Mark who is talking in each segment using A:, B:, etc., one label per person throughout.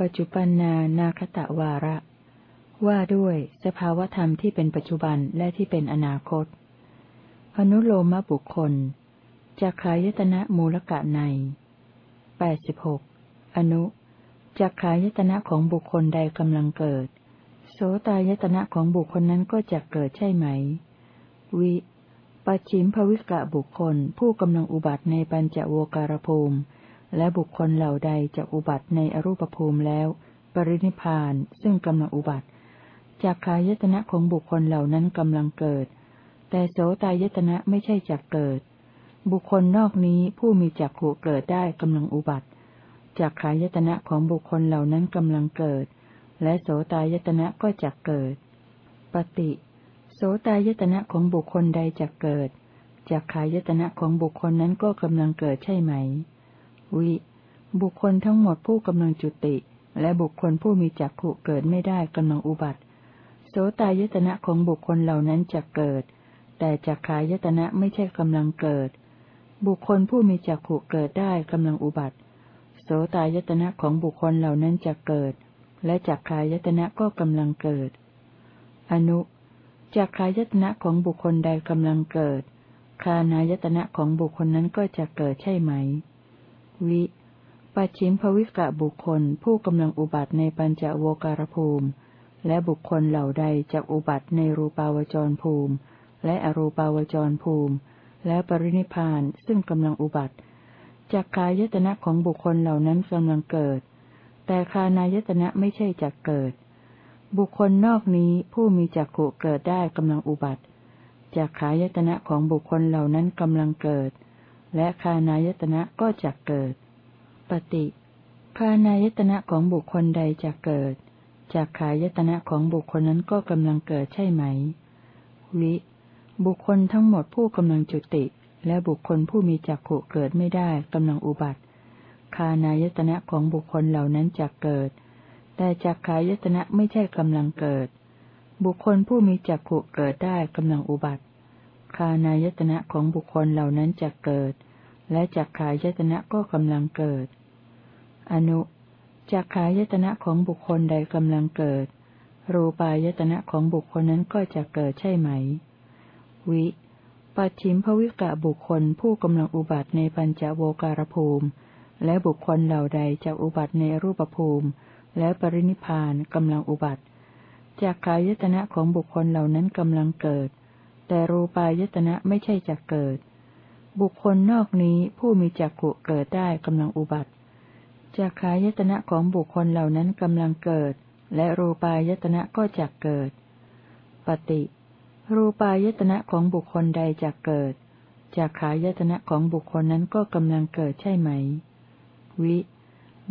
A: ปัจจุปันนานาคตะวาระ ว่าด้วยสภาวธรรมที่เป็นปัจจุบันและที่เป็นอนาคต อนุโลมบุคคลจักขายตนะมูลกะในแปดสิบหกอนุจักขายตนะของบุคคลใดกำลังเกิด โสตายตนะของบุคคลนั้นก็จะเกิดใช่ไหม วิปัจฉิมภวิกะบุคคลผู้กำลังอุบัติในปัญจโวการภูมิ และบุคคลเหล่าใดจะอุบัติในอรูปภูมิแล้ว ปรินิพานซึ่งกำลังอุบัติจากขายตนะของบุคคลเหล่านั้นกำลังเกิด แต่โสตายตนะไม่ใช่จักเกิด บุคคลนอกนี้ผู้มีจักขู่เกิดได้กำลังอุบัติจากขายตนะของบุคคลเหล่านั้นกำลังเกิด และโสตายตนะก็จะเกิด ปฏิ โสตายตนะของบุคคลใดจะเกิดจากขายตนะของบุคคลนั้นก็กำลังเกิดใช่ไหม วิ บุคคลทั้งหมดผู้กำลังจุติ และบุคคลผู้มีจักขุเกิดไม่ได้กำลังอุบัติ โสตายตนะของบุคคลเหล่านั้นจะเกิด แต่จากขายตนะไม่ใช่กำลังเกิด บุคคลผู้มีจักขุเกิดได้กำลังอุบัติ โสตายตนะของบุคคลเหล่านั้นจะเกิด และจากขายตนะก็กำลังเกิด อนุจากขายตนะของบุคคลใดกำลังเกิด คานายตนะของบุคคลนั้นก็จะเกิดใช่ไหม วิ ปัจฉิมภวิกะบุคคลผู้กำลังอุบัติในปัญจโวการภูมิ และบุคคลเหล่าใดจะอุบัติในรูปาวจรภูมิ และอรูปาวจรภูมิ และปรินิพานซึ่งกำลังอุบัติจากขายตนะของบุคคลเหล่านั้นกำลังเกิด แต่คานายตนะไม่ใช่จักเกิด บุคคลนอกนี้ผู้มีจักขุเกิดได้กำลังอุบัติจากขายตนะของบุคคลเหล่านั้นกำลังเกิด และคานายตนะก็จะเกิด ปฏิคานายตนะของบุคคลใดจะเกิด จากขายตนะของบุคคลนั้นก็กำลังเกิดใช่ไหม วิ บุคคลทั้งหมดผู้กำลังจุติ และบุคคลผู้มีจักขุเกิดไม่ได้กำลังอุบัติคานายตนะของบุคคลเหล่านั้นจะเกิด แต่จักขายตนะไม่ใช่กำลังเกิด บุคคลผู้มีจักขุเกิดได้กำลังอุบัติคานายตนะของบุคคลเหล่านั้นจะเกิด และจักขายตนะก็กำลังเกิด อนุจักขายตนะของบุคคลใดกำลังเกิด รูปายตนะของบุคคลนั้นก็จะเกิดใช่ไหม วิปัจฉิมภวิกะบุคคลผู้กำลังอุบัติในปัญจโวการภูมิ และบุคคลเหล่าใดจะอุบัติในรูปภูมิ และปรินิพานกำลังอุบัติจากขายตนะของบุคคลเหล่านั้นกำลังเกิด แต่รูปายตนะไม่ใช่จะเกิด บุคคลนอกนี้ผู้มีจักขุเกิดได้กำลังอุบัติจากขายตนะของบุคคลเหล่านั้นกำลังเกิด และรูปายตนะก็จะเกิด ปฏิ รูปายตนะของบุคคลใดจะเกิดจากขายตนะของบุคคลนั้นก็กำลังเกิดใช่ไหม วิ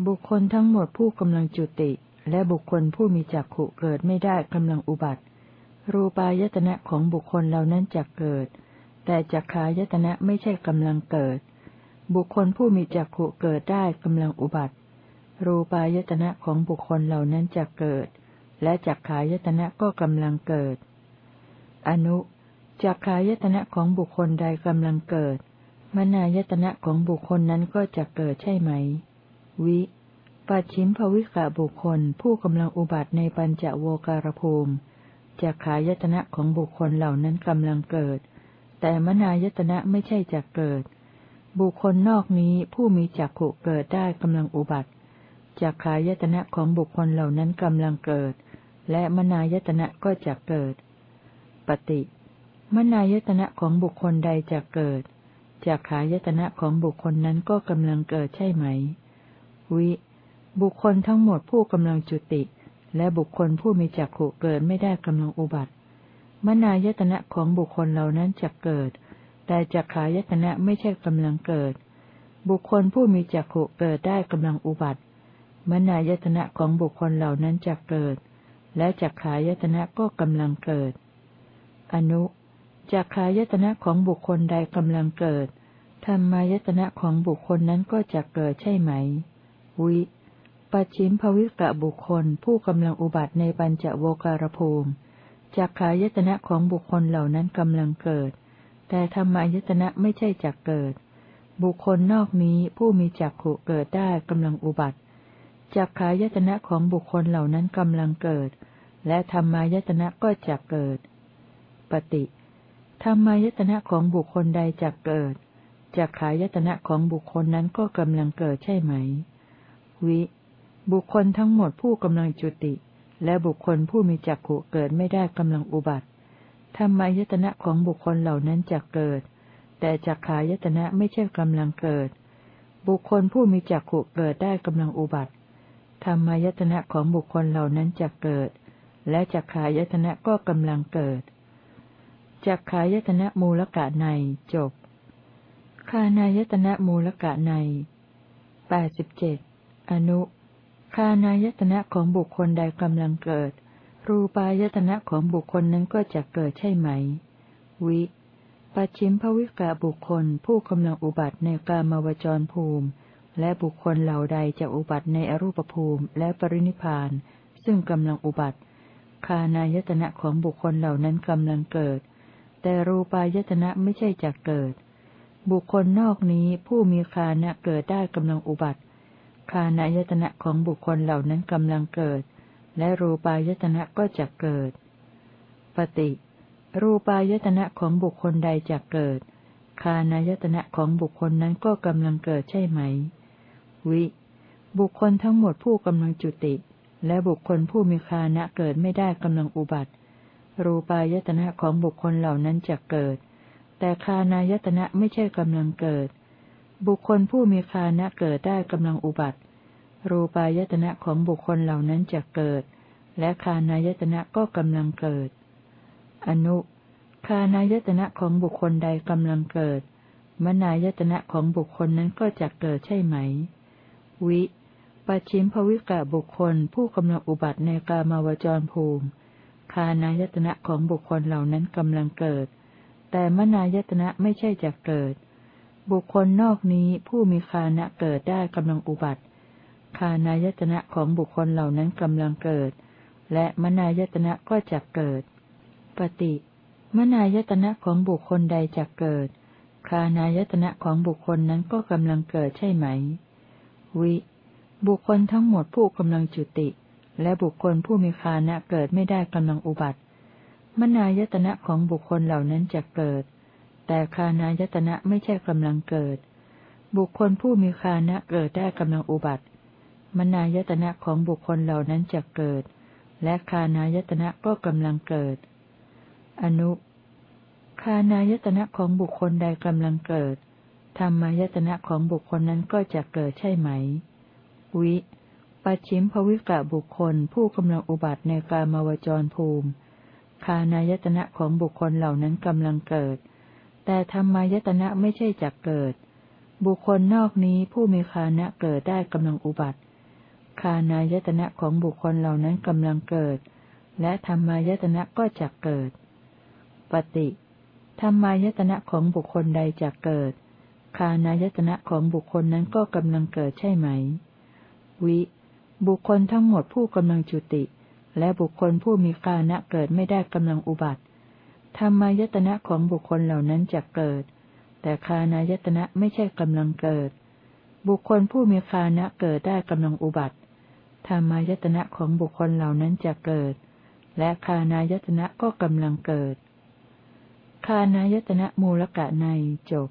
A: บุคคลทั้งหมดผู้กำลังจุติ และบุคคลผู้มีจักขุเกิดไม่ได้กำลังอุบัติ รูปายตนะของบุคคลเหล่านั้นจะเกิด แต่จักขายตนะไม่ใช่กำลังเกิด บุคคลผู้มีจักขุเกิดได้กำลังอุบัติ รูปายตนะของบุคคลเหล่านั้นจะเกิด และจักขายตนะก็กำลังเกิด อนุจักขายตนะของบุคคลใดกำลังเกิด มนายตนะของบุคคลนั้นก็จะเกิดใช่ไหม วิปัจฉิมภวิกะบุคคลผู้กำลังอุบัติในปัญจโวการภูมิจากขายตนะของบุคคลเหล่านั้นกำลังเกิด แต่มนายตนะไม่ใช่จะเกิด บุคคลนอกนี้ผู้มีจักขุเกิดได้กำลังอุบัติจากขายตนะของบุคคลเหล่านั้นกำลังเกิด และมนายตนะก็จะเกิด ปฏิมนายตนะของบุคคลใดจะเกิดจากขายตนะของบุคคลนั้นก็กำลังเกิดใช่ไหม วิ บุคคลทั้งหมดผู้กำลังจุติ และบุคคลผู้มีจักขุเกิดไม่ได้กำลังอุบัติ มนายตนะของบุคคลเหล่านั้นจะเกิด แต่จักขายตนะไม่ใช่กำลังเกิด บุคคลผู้มีจักขุเกิดได้กำลังอุบัติ มนายตนะของบุคคลเหล่านั้นจะเกิด และจักขายตนะก็กำลังเกิด อนุจักขายตนะของบุคคลใดกำลังเกิด ธรรมายตนะของบุคคลนั้นก็จะเกิดใช่ไหม วิปัจฉิมภวิกะบุคคลผู้กำลังอุบัติในปัญจโวการภูมิ จากขายตนะของบุคคลเหล่านั้นกำลังเกิด แต่ธรรมายตนะไม่ใช่จักเกิด บุคคลนอกนี้ผู้มีจักขุเกิดได้กำลังอุบัติจักขายตนะของบุคคลเหล่านั้นกำลังเกิด และธรรมายตนะก็จะเกิด ปฏิธรรมายตนะของบุคคลใดจะเกิดจักขายตนะของบุคคลนั้นก็กำลังเกิดใช่ไหม วิ บุคคลทั้งหมดผู้กำลังจุติ และบุคคลผู้มีจักขุเกิดไม่ได้กำลังอุบัติธรรมายตนะของบุคคลเหล่านั้นจะเกิด แต่จักขายตนะไม่ใช่กำลังเกิด บุคคลผู้มีจักขุเกิดได้กำลังอุบัติธรรมายตนะของบุคคลเหล่านั้นจะเกิด และจักขายตนะก็กำลังเกิดจักขายตนะมูลกะในจบ คานายตนะมูลกะในแปดสิบเจ็ดอนุ คานายตนะของบุคคลใดกำลังเกิด รูปายตนะของบุคคลนั้นก็จะเกิดใช่ไหม วิปัจฉิมภวิกาบุคคลผู้กำลังอุบัติในกามวจรภูมิ และบุคคลเหล่าใดจะอุบัติในอรูปภูมิและปรินิพาน ซึ่งกำลังอุบัติคานายตนะของบุคคลเหล่านั้นกำลังเกิด แต่รูปายตนะไม่ใช่จะเกิด บุคคลนอกนี้ผู้มีคานะเกิดได้กำลังอุบัติ คานายตนะของบุคคลเหล่านั้นกำลังเกิด และรูปายตนะก็จะเกิด ปฏิ รูปายตนะของบุคคลใดจะเกิด คานายตนะของบุคคลนั้นก็กำลังเกิดใช่ไหม วิ บุคคลทั้งหมดผู้กำลังจุติ และบุคคลผู้มีคานะเกิดไม่ได้กำลังอุบัติ รูปายตนะของบุคคลเหล่านั้นจะเกิด แต่คานายตนะไม่ใช่กำลังเกิด บุคคลผู้มีคานะเกิดได้กำลังอุบัติ รูปายตนะของบุคคลเหล่านั้นจะเกิด และคานายตนะก็กำลังเกิด อนุ คานายตนะของบุคคลใดกำลังเกิด มนายตนะของบุคคลนั้นก็จะเกิดใช่ไหม วิปัจฉิมภวิกะบุคคลผู้กำลังอุบัติในกามาวจรภูมิ คานายตนะของบุคคลเหล่านั้นกำลังเกิด แต่มนายตนะไม่ใช่จะเกิด บุคคลนอกนี้ผู้มีคานะเกิดได้กำลังอุบัติ คานายตนะของบุคคลเหล่านั้นกำลังเกิด และมนายตนะก็จะเกิด ปฏิมนายตนะของบุคคลใดจะเกิด คานายตนะของบุคคลนั้นก็กำลังเกิดใช่ไหม วิ บุคคลทั้งหมดผู้กำลังจุติ และบุคคลผู้มีคานะเกิดไม่ได้กำลังอุบัติ มนายตนะของบุคคลเหล่านั้นจะเกิด แต่คานายตนะไม่ใช่กำลังเกิด บุคคลผู้มีคานะเกิดได้กำลังอุบัติ มนายตนะของบุคคลเหล่านั้นจะเกิด และคานายตนะก็กำลังเกิด อนุคานายตนะของบุคคลใดกำลังเกิด ธรรมายตนะของบุคคลนั้นก็จะเกิดใช่ไหม วิปัจฉิมภวิกะบุคคลผู้กำลังอุบัติในกามาวจรภูมิ คานายตนะของบุคคลเหล่านั้นกำลังเกิด แต่ธรรมายตนะไม่ใช่จักเกิด บุคคลนอกนี้ผู้มีคานะเกิดได้กำลังอุบัติ คานายตนะของบุคคลเหล่านั้นกำลังเกิด และธรรมายตนะก็จักเกิด ปฏิธรรมายตนะของบุคคลใดจักเกิด คานายตนะของบุคคลนั้นก็กำลังเกิดใช่ไหม วิ บุคคลทั้งหมดผู้กำลังจุติ และบุคคลผู้มีกานะเกิดไม่ได้กำลังอุบัติ ธรรมายตนะของบุคคลเหล่านั้นจะเกิด แต่คานายตนะไม่ใช่กำลังเกิด บุคคลผู้มีคานะเกิดได้กำลังอุบัติธรรมายตนะของบุคคลเหล่านั้นจะเกิด และคานายตนะก็กำลังเกิด คานายตนะมูลกะในจบ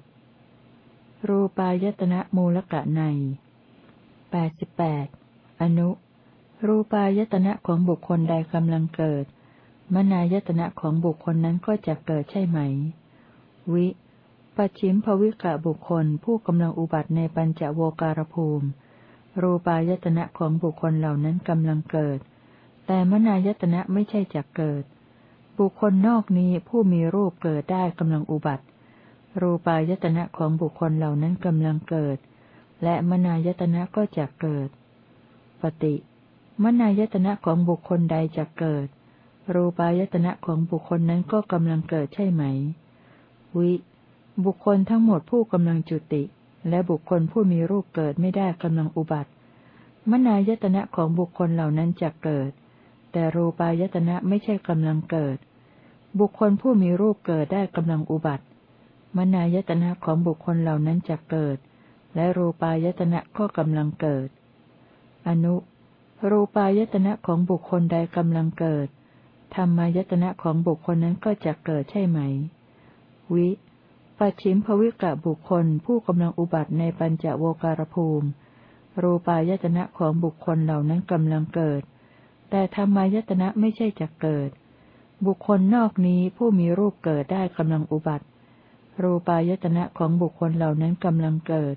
A: รูปายตนะมูลกะในแปดสิบแปดอนุ รูปายตนะของบุคคลใดกำลังเกิด มนายตนะของบุคคลนั้นก็จะเกิดใช่ไหม วิ ปัจฉิมภวิกะบุคคลผู้กำลังอุบัติในปัญจโวการภูมิ รูปายตนะของบุคคลเหล่านั้นกำลังเกิด แต่มนายตนะไม่ใช่จะเกิด บุคคลนอกนี้ผู้มีรูปเกิดได้กำลังอุบัติ รูปายตนะของบุคคลเหล่านั้นกำลังเกิด และมนายตนะก็จะเกิด ปฏิ มนายตนะของบุคคลใดจะเกิด รูปายตนะของบุคคลนั้นก็กำลังเกิดใช่ไหม วิ บุคคลทั้งหมดผู้กำลังจุติ และบุคคลผู้มีรูปเกิดไม่ได้กำลังอุบัติ มนายตนะของบุคคลเหล่านั้นจะเกิด แต่รูปายตนะไม่ใช่กำลังเกิด บุคคลผู้มีรูปเกิดได้กำลังอุบัติ มนายตนะของบุคคลเหล่านั้นจะเกิด และรูปายตนะก็กำลังเกิดออนุ รูปายตนะของบุคคลใดกำลังเกิด ธรรมายตนะของบุคคลนั้นก็จะเกิดใช่ไหม วิปัจฉิมภวิกะบุคคลผู้กำลังอุบัติในปัญจโวการภูมิ รูปายตนะของบุคคลเหล่านั้นกำลังเกิด แต่ธรรมายตนะไม่ใช่จะเกิด บุคคลนอกนี้ผู้มีรูปเกิดได้กำลังอุบัติ รูปายตนะของบุคคลเหล่านั้นกำลังเกิด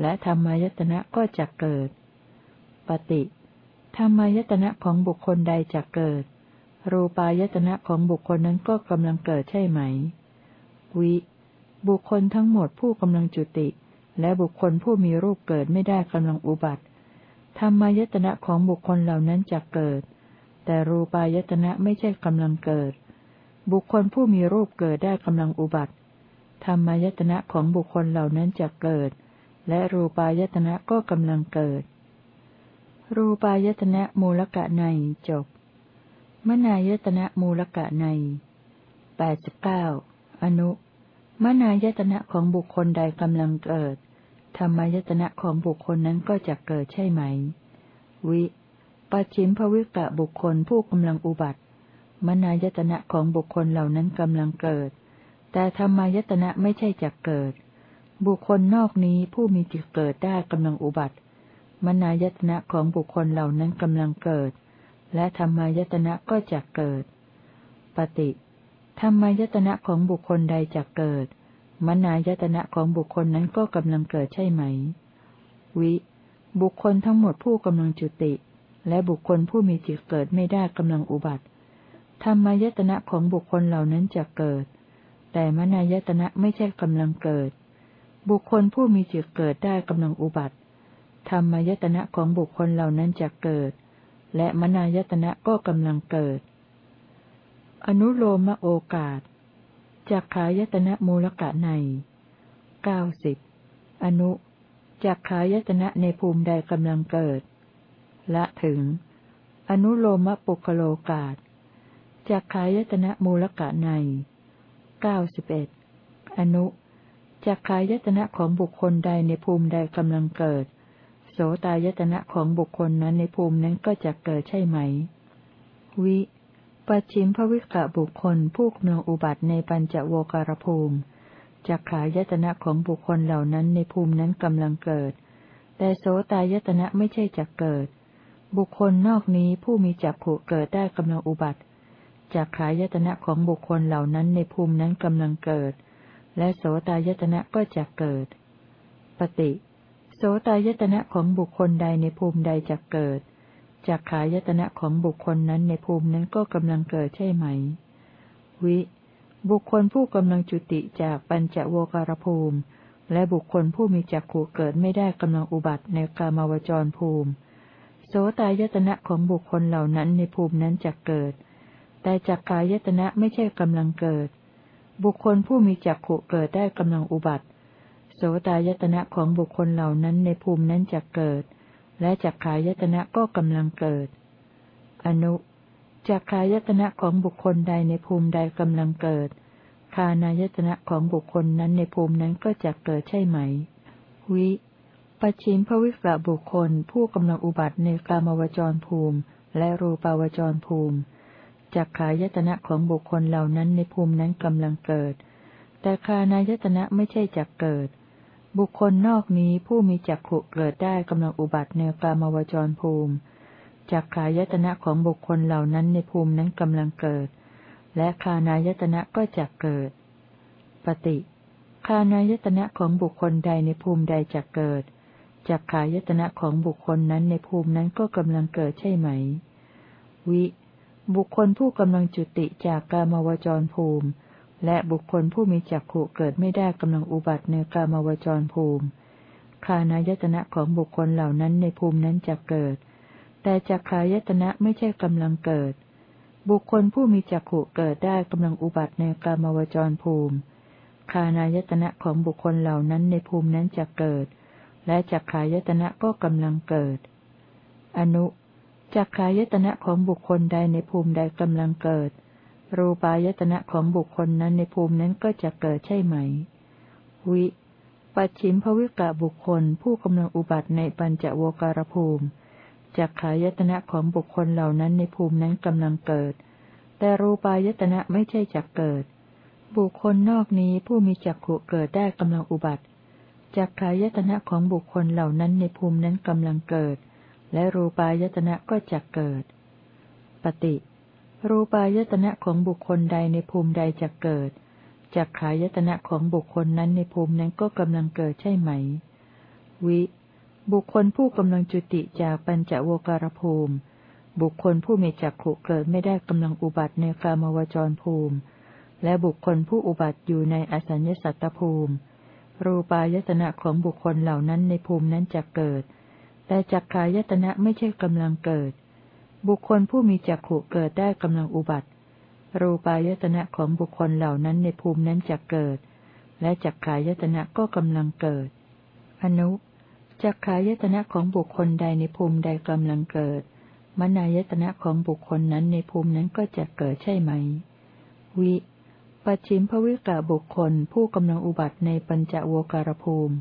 A: และธรรมายตนะก็จะเกิด ปฏิ ธรรมายตนะของบุคคลใดจะเกิด รูปายตนะของบุคคลนั้นก็กำลังเกิดใช่ไหม วิ บุคคลทั้งหมดผู้กำลังจุติ และบุคคลผู้มีรูปเกิดไม่ได้กำลังอุบัติ ธรรมายตนะของบุคคลเหล่านั้นจะเกิด แต่รูปายตนะไม่ใช่กำลังเกิด บุคคลผู้มีรูปเกิดได้กำลังอุบัติ ธรรมายตนะของบุคคลเหล่านั้นจะเกิด และรูปายตนะก็กำลังเกิด รูปายตนะมูลกะในจบ มนายตนะมูลกะในแปดสิบเก้าอนุ มนายตนะของบุคคลใดกำลังเกิด ธรรมายตนะของบุคคลนั้นก็จะเกิดใช่ไหม วิปัจฉิมภวิกะบุคคลผู้กำลังอุบัติ มนายตนะของบุคคลเหล่านั้นกำลังเกิด แต่ธรรมายตนะไม่ใช่จะเกิด บุคคลนอกนี้ผู้มีจิตเกิดได้กำลังอุบัติ มนายตนะของบุคคลเหล่านั้นกำลังเกิด และธรรมายตนะก็จะเกิด ปฏิธรรมายตนะของบุคคลใดจะเกิด มนายตนะของบุคคลนั้นก็กำลังเกิดใช่ไหม วิ บุคคลทั้งหมดผู้กำลังจุติ และบุคคลผู้มีจิตเกิดไม่ได้กำลังอุบัติธรรมายตนะของบุคคลเหล่านั้นจะเกิด แต่มนายตนะไม่ใช่กำลังเกิด บุคคลผู้มีจิตเกิดได้กำลังอุบัติธรรมายตนะของบุคคลเหล่านั้นจะเกิด และมนายตนะก็กำลังเกิด อนุโลมโอกาสจากขายตนะมูลกะในเก้าสิบอนุจากขายตนะในภูมิใดกำลังเกิด และถึง อนุโลมปุคโลกาสจากขายตนะมูลกะในเก้าสิบเอ็ดอนุจากขายตนะของบุคคลใดในภูมิใดกำลังเกิด โสตายตนะของบุคคลนั้นในภูมินั้นก็จะเกิดใช่ไหม วิปัจฉิมภวิกะบุคคลผู้กำลังอุบัติในปัญจโวการภูมิจักขายตนะของบุคคลเหล่านั้นในภูมินั้นกำลังเกิด แต่โสตายตนะไม่ใช่จักเกิด บุคคลนอกนี้ผู้มีจักขุเกิดได้กำลังอุบัติจักขายตนะของบุคคลเหล่านั้นในภูมินั้นกำลังเกิด และโสตายตนะก็จะเกิด ปฏิ สตายตนะของบุคคลใดในภูมิใดจะเกิด จากขายตนะของบุคคลนั้นในภูมินั้นก็กำลังเกิดใช่ไหม วิ บุคคลผู้กำลังจุติจากปัญจโวการภูมิ และบุคคลผู้มีจักขู่เกิดไม่ได้กำลังอุบัติในกามาวจรภูมิ โสตายตนะของบุคคลเหล่านั้นในภูมินั้นจะเกิด แต่จักขายตนะไม่ใช่กำลังเกิด บุคคลผู้มีจักขู่เกิดได้กำลังอุบัติ สตายตนะของบุคคลเหล่านั้นในภูมินั้นจะเกิด และจักขายตนะก็กำลังเกิด อนุจักขายตนะของบุคคลใดในภูมิใดกำลังเกิด คานายตนะของบุคคลนั้นในภูมินั้นก็จะเกิดใช่ไหม วิปัจฉิมภวิกะบุคคล ผู้กำลังอุบัติในกามวจรภูมิ และรูปาวจรภูมิจักขายตนะของบุคคลเหล่านั้นในภูมินั้นกำลังเกิด แต่คานายตนะไม่ใช่จักเกิด บุคคลนอกนี้ผู้มีจักขุเกิดได้กำลังอุบัติในกามวจรภูมิจักขายตนะของบุคคลเหล่านั้นในภูมินั้นกำลังเกิด และคานายตนะก็จะเกิด ปฏิคานายตนะของบุคคลใดในภูมิใดจะเกิดจักขายตนะของบุคคลนั้นในภูมินั้นก็กำลังเกิดใช่ไหม วิ บุคคลผู้กำลังจุติจากกามวจรภูมิ และบุคคลผู้มีจักขุเกิดไม่ได้กำลังอุบัติในกามวจรภูมิคานายตนะของบุคคลเหล่านั้นในภูมินั้นจะเกิด แต่จักขายตนะไม่ใช่กำลังเกิด บุคคลผู้มีจักขุเกิดได้กำลังอุบัติในกามวจรภูมิคานายตนะของบุคคลเหล่านั้นในภูมินั้นจะเกิด และจักขายตนะก็กำลังเกิด อนุจักขายตนะของบุคคลใดในภูมิใดกำลังเกิด รูปายตนะของบุคคลนั้นในภูมินั้นก็จะเกิดใช่ไหม วิ ปัจฉิมภวิกะบุคคล ผู้กำลังอุบัติในปัญจโวการภูมิจักขายตนะของบุคคลเหล่านั้นในภูมินั้นกำลังเกิด แต่รูปายตนะไม่ใช่จักเกิด บุคคลนอกนี้ผู้มีจักขุเกิดได้กำลังอุบัติจักขายตนะของบุคคลเหล่านั้นในภูมินั้นกำลังเกิด และรูปายตนะก็จักเกิด ปฏิ รูปายตนะของบุคคลใดในภูมิใดจักเกิด จักขายตนะของบุคคลนั้นในภูมินั้นก็กำลังเกิดใช่ไหม วิ บุคคลผู้กำลังจุติจากปัญจโวการภูมิ บุคคลผู้มีจักขุเกิดไม่ได้กำลังอุบัติในกามวจรภูมิ และบุคคลผู้อุบัติอยู่ในอสัญญสัตตภูมิ รูปายตนะของบุคคลเหล่านั้นในภูมินั้นจะเกิด แต่จักขายตนะไม่ใช่กำลังเกิด บุคคลผู้มีจักขุเกิดได้กำลังอุบัติ รูปายตนะของบุคคลเหล่านั้นในภูมินั้นจะเกิด และจักขายตนะก็กำลังเกิด อนุจักขายตนะของบุคคลใดในภูมิใดกำลังเกิด มนายตนะของบุคคลนั้นในภูมินั้นก็จะเกิดใช่ไหม วิปัจฉิมภวิกะบุคคลผู้กำลังอุบัติในปัญจโวการภูมิ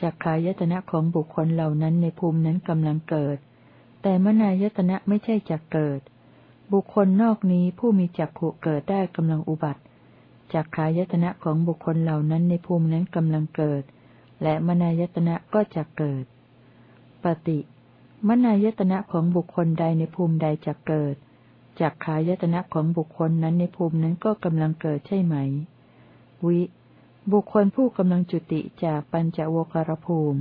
A: จักขายตนะของบุคคลเหล่านั้นในภูมินั้นกำลังเกิด แต่มนายตนะไม่ใช่จักเกิด บุคคลนอกนี้ผู้มีจักขุเกิดได้กำลังอุบัติจักขายตนะของบุคคลเหล่านั้นในภูมินั้นกำลังเกิด และมนายตนะก็จะเกิด ปฏิมนายตนะของบุคคลใดในภูมิใดจะเกิดจากขายตนะของบุคคลนั้นในภูมินั้นก็กำลังเกิดใช่ไหม วิ บุคคลผู้กำลังจุติจากปัญจโวการภูมิ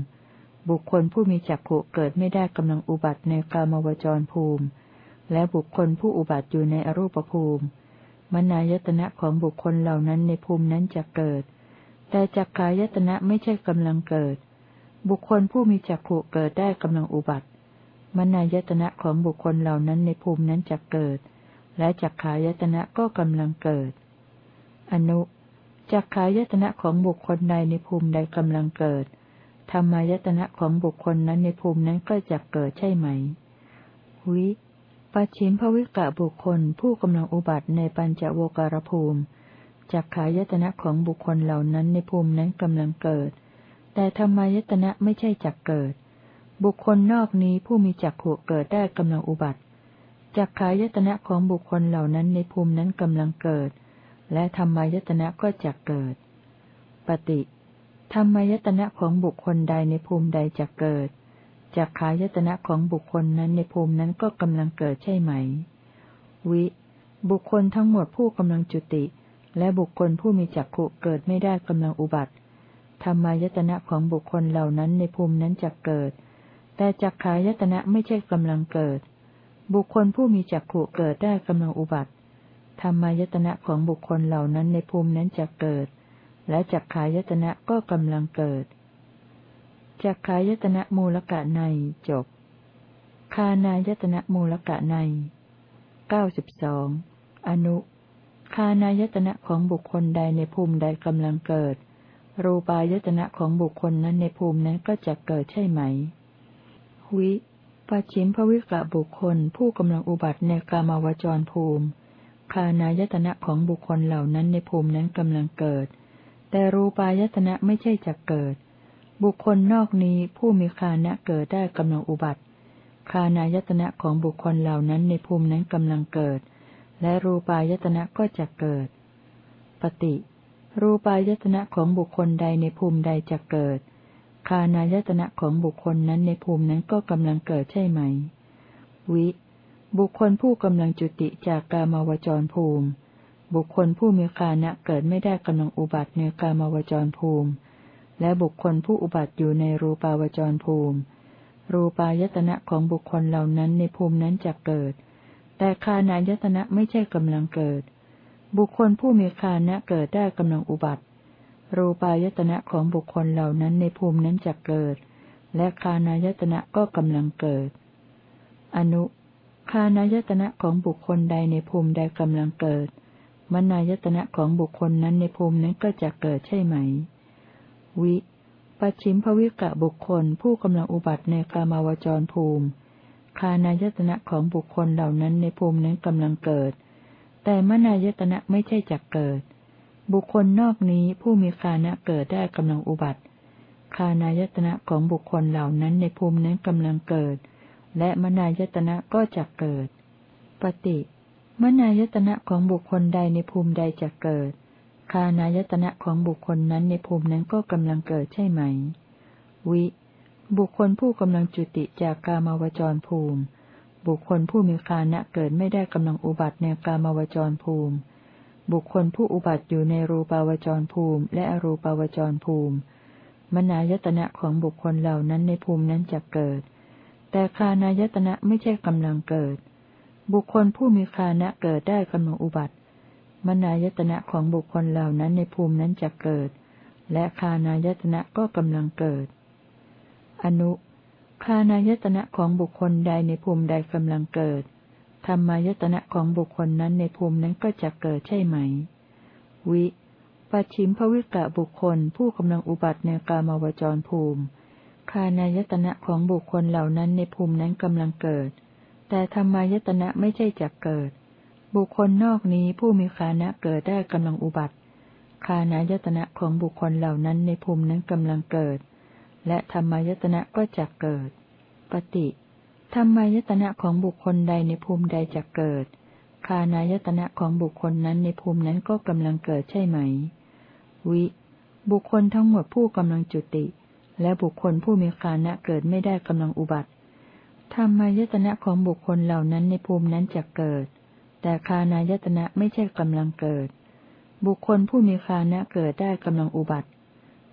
A: บุคคลผู้มีจักขุเกิดไม่ได้กำลังอุบัติในกามวจรภูมิ และบุคคลผู้อุบัติอยู่ในอรูปภูมิ มนายตนะของบุคคลเหล่านั้นในภูมินั้นจะเกิด แต่จักขายตนะไม่ใช่กำลังเกิด บุคคลผู้มีจักขุเกิดได้กำลังอุบัติ มนายตนะของบุคคลเหล่านั้นในภูมินั้นจะเกิด และจักขายตนะก็กำลังเกิด อนุจักขายตนะของบุคคลใดในภูมิใดกำลังเกิด ธรรมายตนะของบุคคลนั้นในภูมินั้นก็จะเกิดใช่ไหม วิปัจฉิมภวิกะบุคคลผู้กำลังอุบัติในปัญจโวการภูมิจักขายตนะของบุคคลเหล่านั้นในภูมินั้นกำลังเกิด แต่ธรรมายตนะไม่ใช่จักเกิด บุคคลนอกนี้ผู้มีจักขุเกิดได้กำลังอุบัติจักขายตนะของบุคคลเหล่านั้นในภูมินั้นกำลังเกิด และธรรมายตนะก็จักเกิด ปฏิ ธรรมายตนะของบุคคลใดในภูมิใดจักเกิดจักขายตนะของบุคคลนั้นในภูมินั้นก็กำลังเกิดใช่ไหม วิ บุคคลทั้งหมดผู้กำลังจุติ และบุคคลผู้มีจักขุเกิดไม่ได้กำลังอุบัติธรรมายตนะของบุคคลเหล่านั้นในภูมินั้นจะเกิด แต่จักขายตนะไม่ใช่กำลังเกิด บุคคลผู้มีจักขุเกิดได้กำลังอุบัติธรรมายตนะของบุคคลเหล่านั้นในภูมินั้นจะเกิด และจักขายตนะก็กำลังเกิด จักขายตนะมูลกะในจบ คานายตนะมูลกะในเก้าสิบสองอนุ คานายตนะของบุคคลใดในภูมิใดกำลังเกิด รูปายตนะของบุคคลนั้นในภูมินั้นก็จะเกิดใช่ไหม วิปัจฉิมภวิกะบุคคลผู้กำลังอุบัติในกามาวจรภูมิ คานายตนะของบุคคลเหล่านั้นในภูมินั้นกำลังเกิด แต่รูปายตนะไม่ใช่จะเกิด บุคคลนอกนี้ผู้มีคานะเกิดได้กำลังอุบัติ คานายตนะของบุคคลเหล่านั้นในภูมินั้นกำลังเกิด และรูปายตนะก็จะเกิด ปฏิ รูปายตนะของบุคคลใดในภูมิใดจะเกิด คานายตนะของบุคคลนั้นในภูมินั้นก็กำลังเกิดใช่ไหม วิ บุคคลผู้กำลังจุติจากกามาวจรภูมิ บุคคลผู้มีคานะเกิดไม่ได้กำลังอุบัติในกามาวจรภูมิ และบุคคลผู้อุบัติอยู่ในรูปาวจรภูมิ รูปายตนะของบุคคลเหล่านั้นในภูมินั้นจะเกิด แต่คานายตนะไม่ใช่กำลังเกิด บุคคลผู้มีคานะเกิดได้กำลังอุบัติ รูปายตนะของบุคคลเหล่านั้นในภูมินั้นจะเกิด และคานายตนะก็กำลังเกิด อนุคานายตนะของบุคคลใดในภูมิใดกำลังเกิด มนายตนะของบุคคลนั้นในภูมินั้นก็จะเกิดใช่ไหม วิ ปัจฉิมภวิกะบุคคลผู้กำลังอุบัติในกามาวจรภูมิ คานายตนะของบุคคลเหล่านั้นในภูมินั้นกำลังเกิด แต่มนายตนะไม่ใช่จักเกิด บุคคลนอกนี้ผู้มีคานะเกิดได้กำลังอุบัติ คานายตนะของบุคคลเหล่านั้นในภูมินั้นกำลังเกิด และมนายตนะก็จะเกิด ปฏิ นายตนะของบุคคลใดในภูมิใดจะเกิด คานายตนะของบุคคลนั้นในภูมินั้นก็กำลังเกิดใช่ไหม วิ บุคคลผู้กำลังจุติจากกามาวจรภูมิ บุคคลผู้มีคานะเกิดไม่ได้กำลังอุบัติในกามาวจรภูมิ บุคคลผู้อุบัติอยู่ในรูปาวจรภูมิ และอรูปาวจรภูมิ มนายตนะของบุคคลเหล่านั้นในภูมินั้นจะเกิด แต่คานายตนะไม่ใช่กำลังเกิด บุคคลผู้มีคานะเกิดได้กำลังอุบัติ มนายตนะของบุคคลเหล่านั้นในภูมินั้นจะเกิด และคานายตนะก็กำลังเกิด อนุคานายตนะของบุคคลใดในภูมิใดกำลังเกิด ธรรมายตนะของบุคคลนั้นในภูมินั้นก็จะเกิดใช่ไหม วิปัจฉิมภวิกะบุคคลผู้กำลังอุบัติในกามาวจรภูมิ คานายตนะของบุคคลเหล่านั้นในภูมินั้นกำลังเกิด แต่ธรรมายตนะไม่ใช่จักเกิด บุคคลนอกนี้ผู้มีคานะเกิดได้กำลังอุบัติคานายตนะของบุคคลเหล่านั้นในภูมินั้นกำลังเกิด และธรรมายตนะก็จักเกิด ปฏิธรรมายตนะของบุคคลใดในภูมิใดจักเกิด คานายตนะของบุคคลนั้นในภูมินั้นก็กำลังเกิดใช่ไหม วิ บุคคลทั้งหมดผู้กำลังจุติ และบุคคลผู้มีคานะเกิดไม่ได้กำลังอุบัติ ธรรมายตนะของบุคคลเหล่านั้นในภูมินั้นจะเกิด แต่คานายตนะไม่ใช่กำลังเกิด บุคคลผู้มีคานะเกิดได้กำลังอุบัติ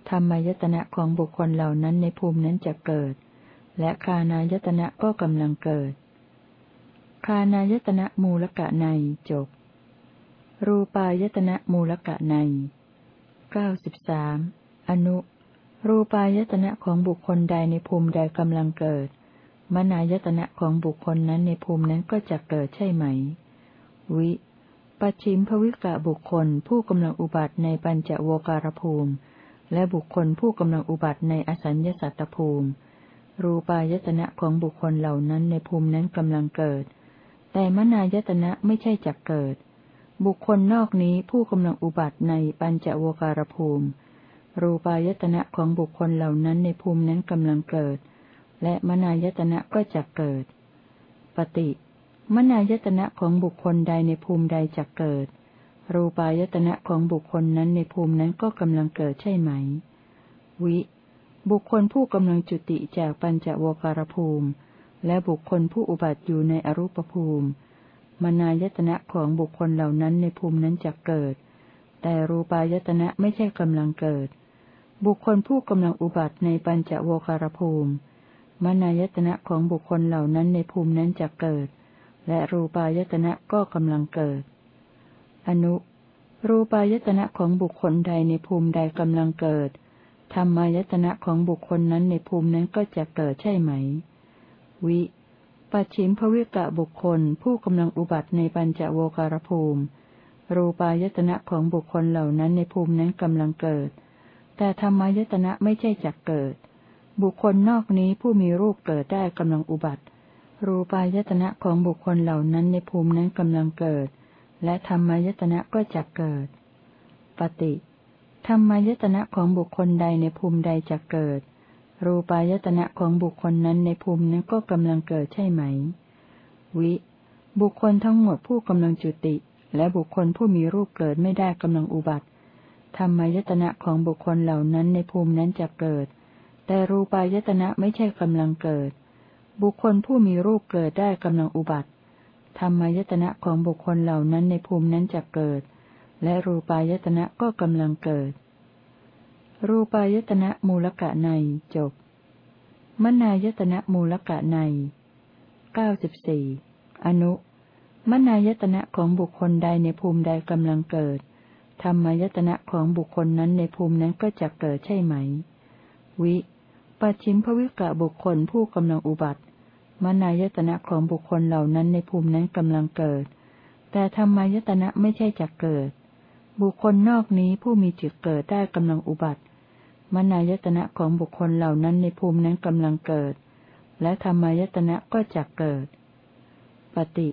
A: ธรรมายตนะของบุคคลเหล่านั้นในภูมินั้นจะเกิด และคานายตนะก็กำลังเกิด คานายตนะมูลกะในจบ รูปายตนะมูลกะในเก้าสิบสามอนุ รูปายตนะของบุคคลใดในภูมิใดกำลังเกิด มนายตนะของบุคคลนั้นในภูมินั้นก็จะเกิดใช่ไหม วิปัจฉิมภวิกะบุคคลผู้กำลังอุบัติในปัญจโวการภูมิ และบุคคลผู้กำลังอุบัติในอสัญญสัตตภูมิ รูปายตนะของบุคคลเหล่านั้นในภูมินั้นกำลังเกิด แต่มนายตนะไม่ใช่จักเกิด บุคคลนอกนี้ผู้กำลังอุบัติในปัญจโวการภูมิ รูปายตนะของบุคคลเหล่านั้นในภูมินั้นกำลังเกิด และมนายตนะก็จะเกิด ปฏิ มนายตนะของบุคคลใดในภูมิใดจะเกิด รูปายตนะของบุคคลนั้นในภูมินั้นก็กำลังเกิดใช่ไหม วิ บุคคลผู้กำลังจุติจากปัญจโวการภูมิ และบุคคลผู้อุบัติอยู่ในอรูปภูมิ มนายตนะของบุคคลเหล่านั้นในภูมินั้นจะเกิด แต่รูปายตนะไม่ใช่กำลังเกิดบุคคลผู้กำลังอุบัติในปัญจโวการภูมิ มนายตนะของบุคคลเหล่านั้นในภูมินั้นจะเกิด และรูปายตนะก็กำลังเกิด อนุ รูปายตนะของบุคคลใดในภูมิใดกำลังเกิด ธรรมายตนะของบุคคลนั้นในภูมินั้นก็จะเกิดใช่ไหม วิปัจฉิมภวิกะบุคคลผู้กำลังอุบัติในปัญจโวการภูมิ รูปายตนะของบุคคลเหล่านั้นในภูมินั้นกำลังเกิด แต่ธรรมายตนะไม่ใช่จักเกิด บุคคลนอกนี้ผู้มีรูปเกิดได้กำลังอุบัติ รูปายตนะของบุคคลเหล่านั้นในภูมินั้นกำลังเกิด และธรรมายตนะก็จะเกิด ปฏิธรรมายตนะของบุคคลใดในภูมิใดจะเกิด รูปายตนะของบุคคลนั้นในภูมินั้นก็กำลังเกิดใช่ไหม วิ บุคคลทั้งหมดผู้กำลังจุติ และบุคคลผู้มีรูปเกิดไม่ได้กำลังอุบัติธรรมายตนะของบุคคลเหล่านั้นในภูมินั้นจะเกิด แต่รูปายตนะไม่ใช่กำลังเกิด บุคคลผู้มีรูปเกิดได้กำลังอุบัติ ธรรมายตนะของบุคคลเหล่านั้นในภูมินั้นจะเกิด และรูปายตนะก็กำลังเกิด รูปายตนะมูลกะในจบ มนายตนะมูลกะในเก้าสิบสี่อนุ มนายตนะของบุคคลใดในภูมิใดกำลังเกิด ธรรมายตนะของบุคคลนั้นในภูมินั้นก็จะเกิดใช่ไหม วิ ปัจฉิมภวิกะบุคคลผู้กำลังอุบัติ มนายตนะของบุคคลเหล่านั้นในภูมินั้นกำลังเกิด แต่ธรรมายตนะไม่ใช่จักเกิด บุคคลนอกนี้ผู้มีจิตเกิดได้กำลังอุบัติ มนายตนะของบุคคลเหล่านั้นในภูมินั้นกำลังเกิด และธรรมายตนะก็จักเกิด ปฏิ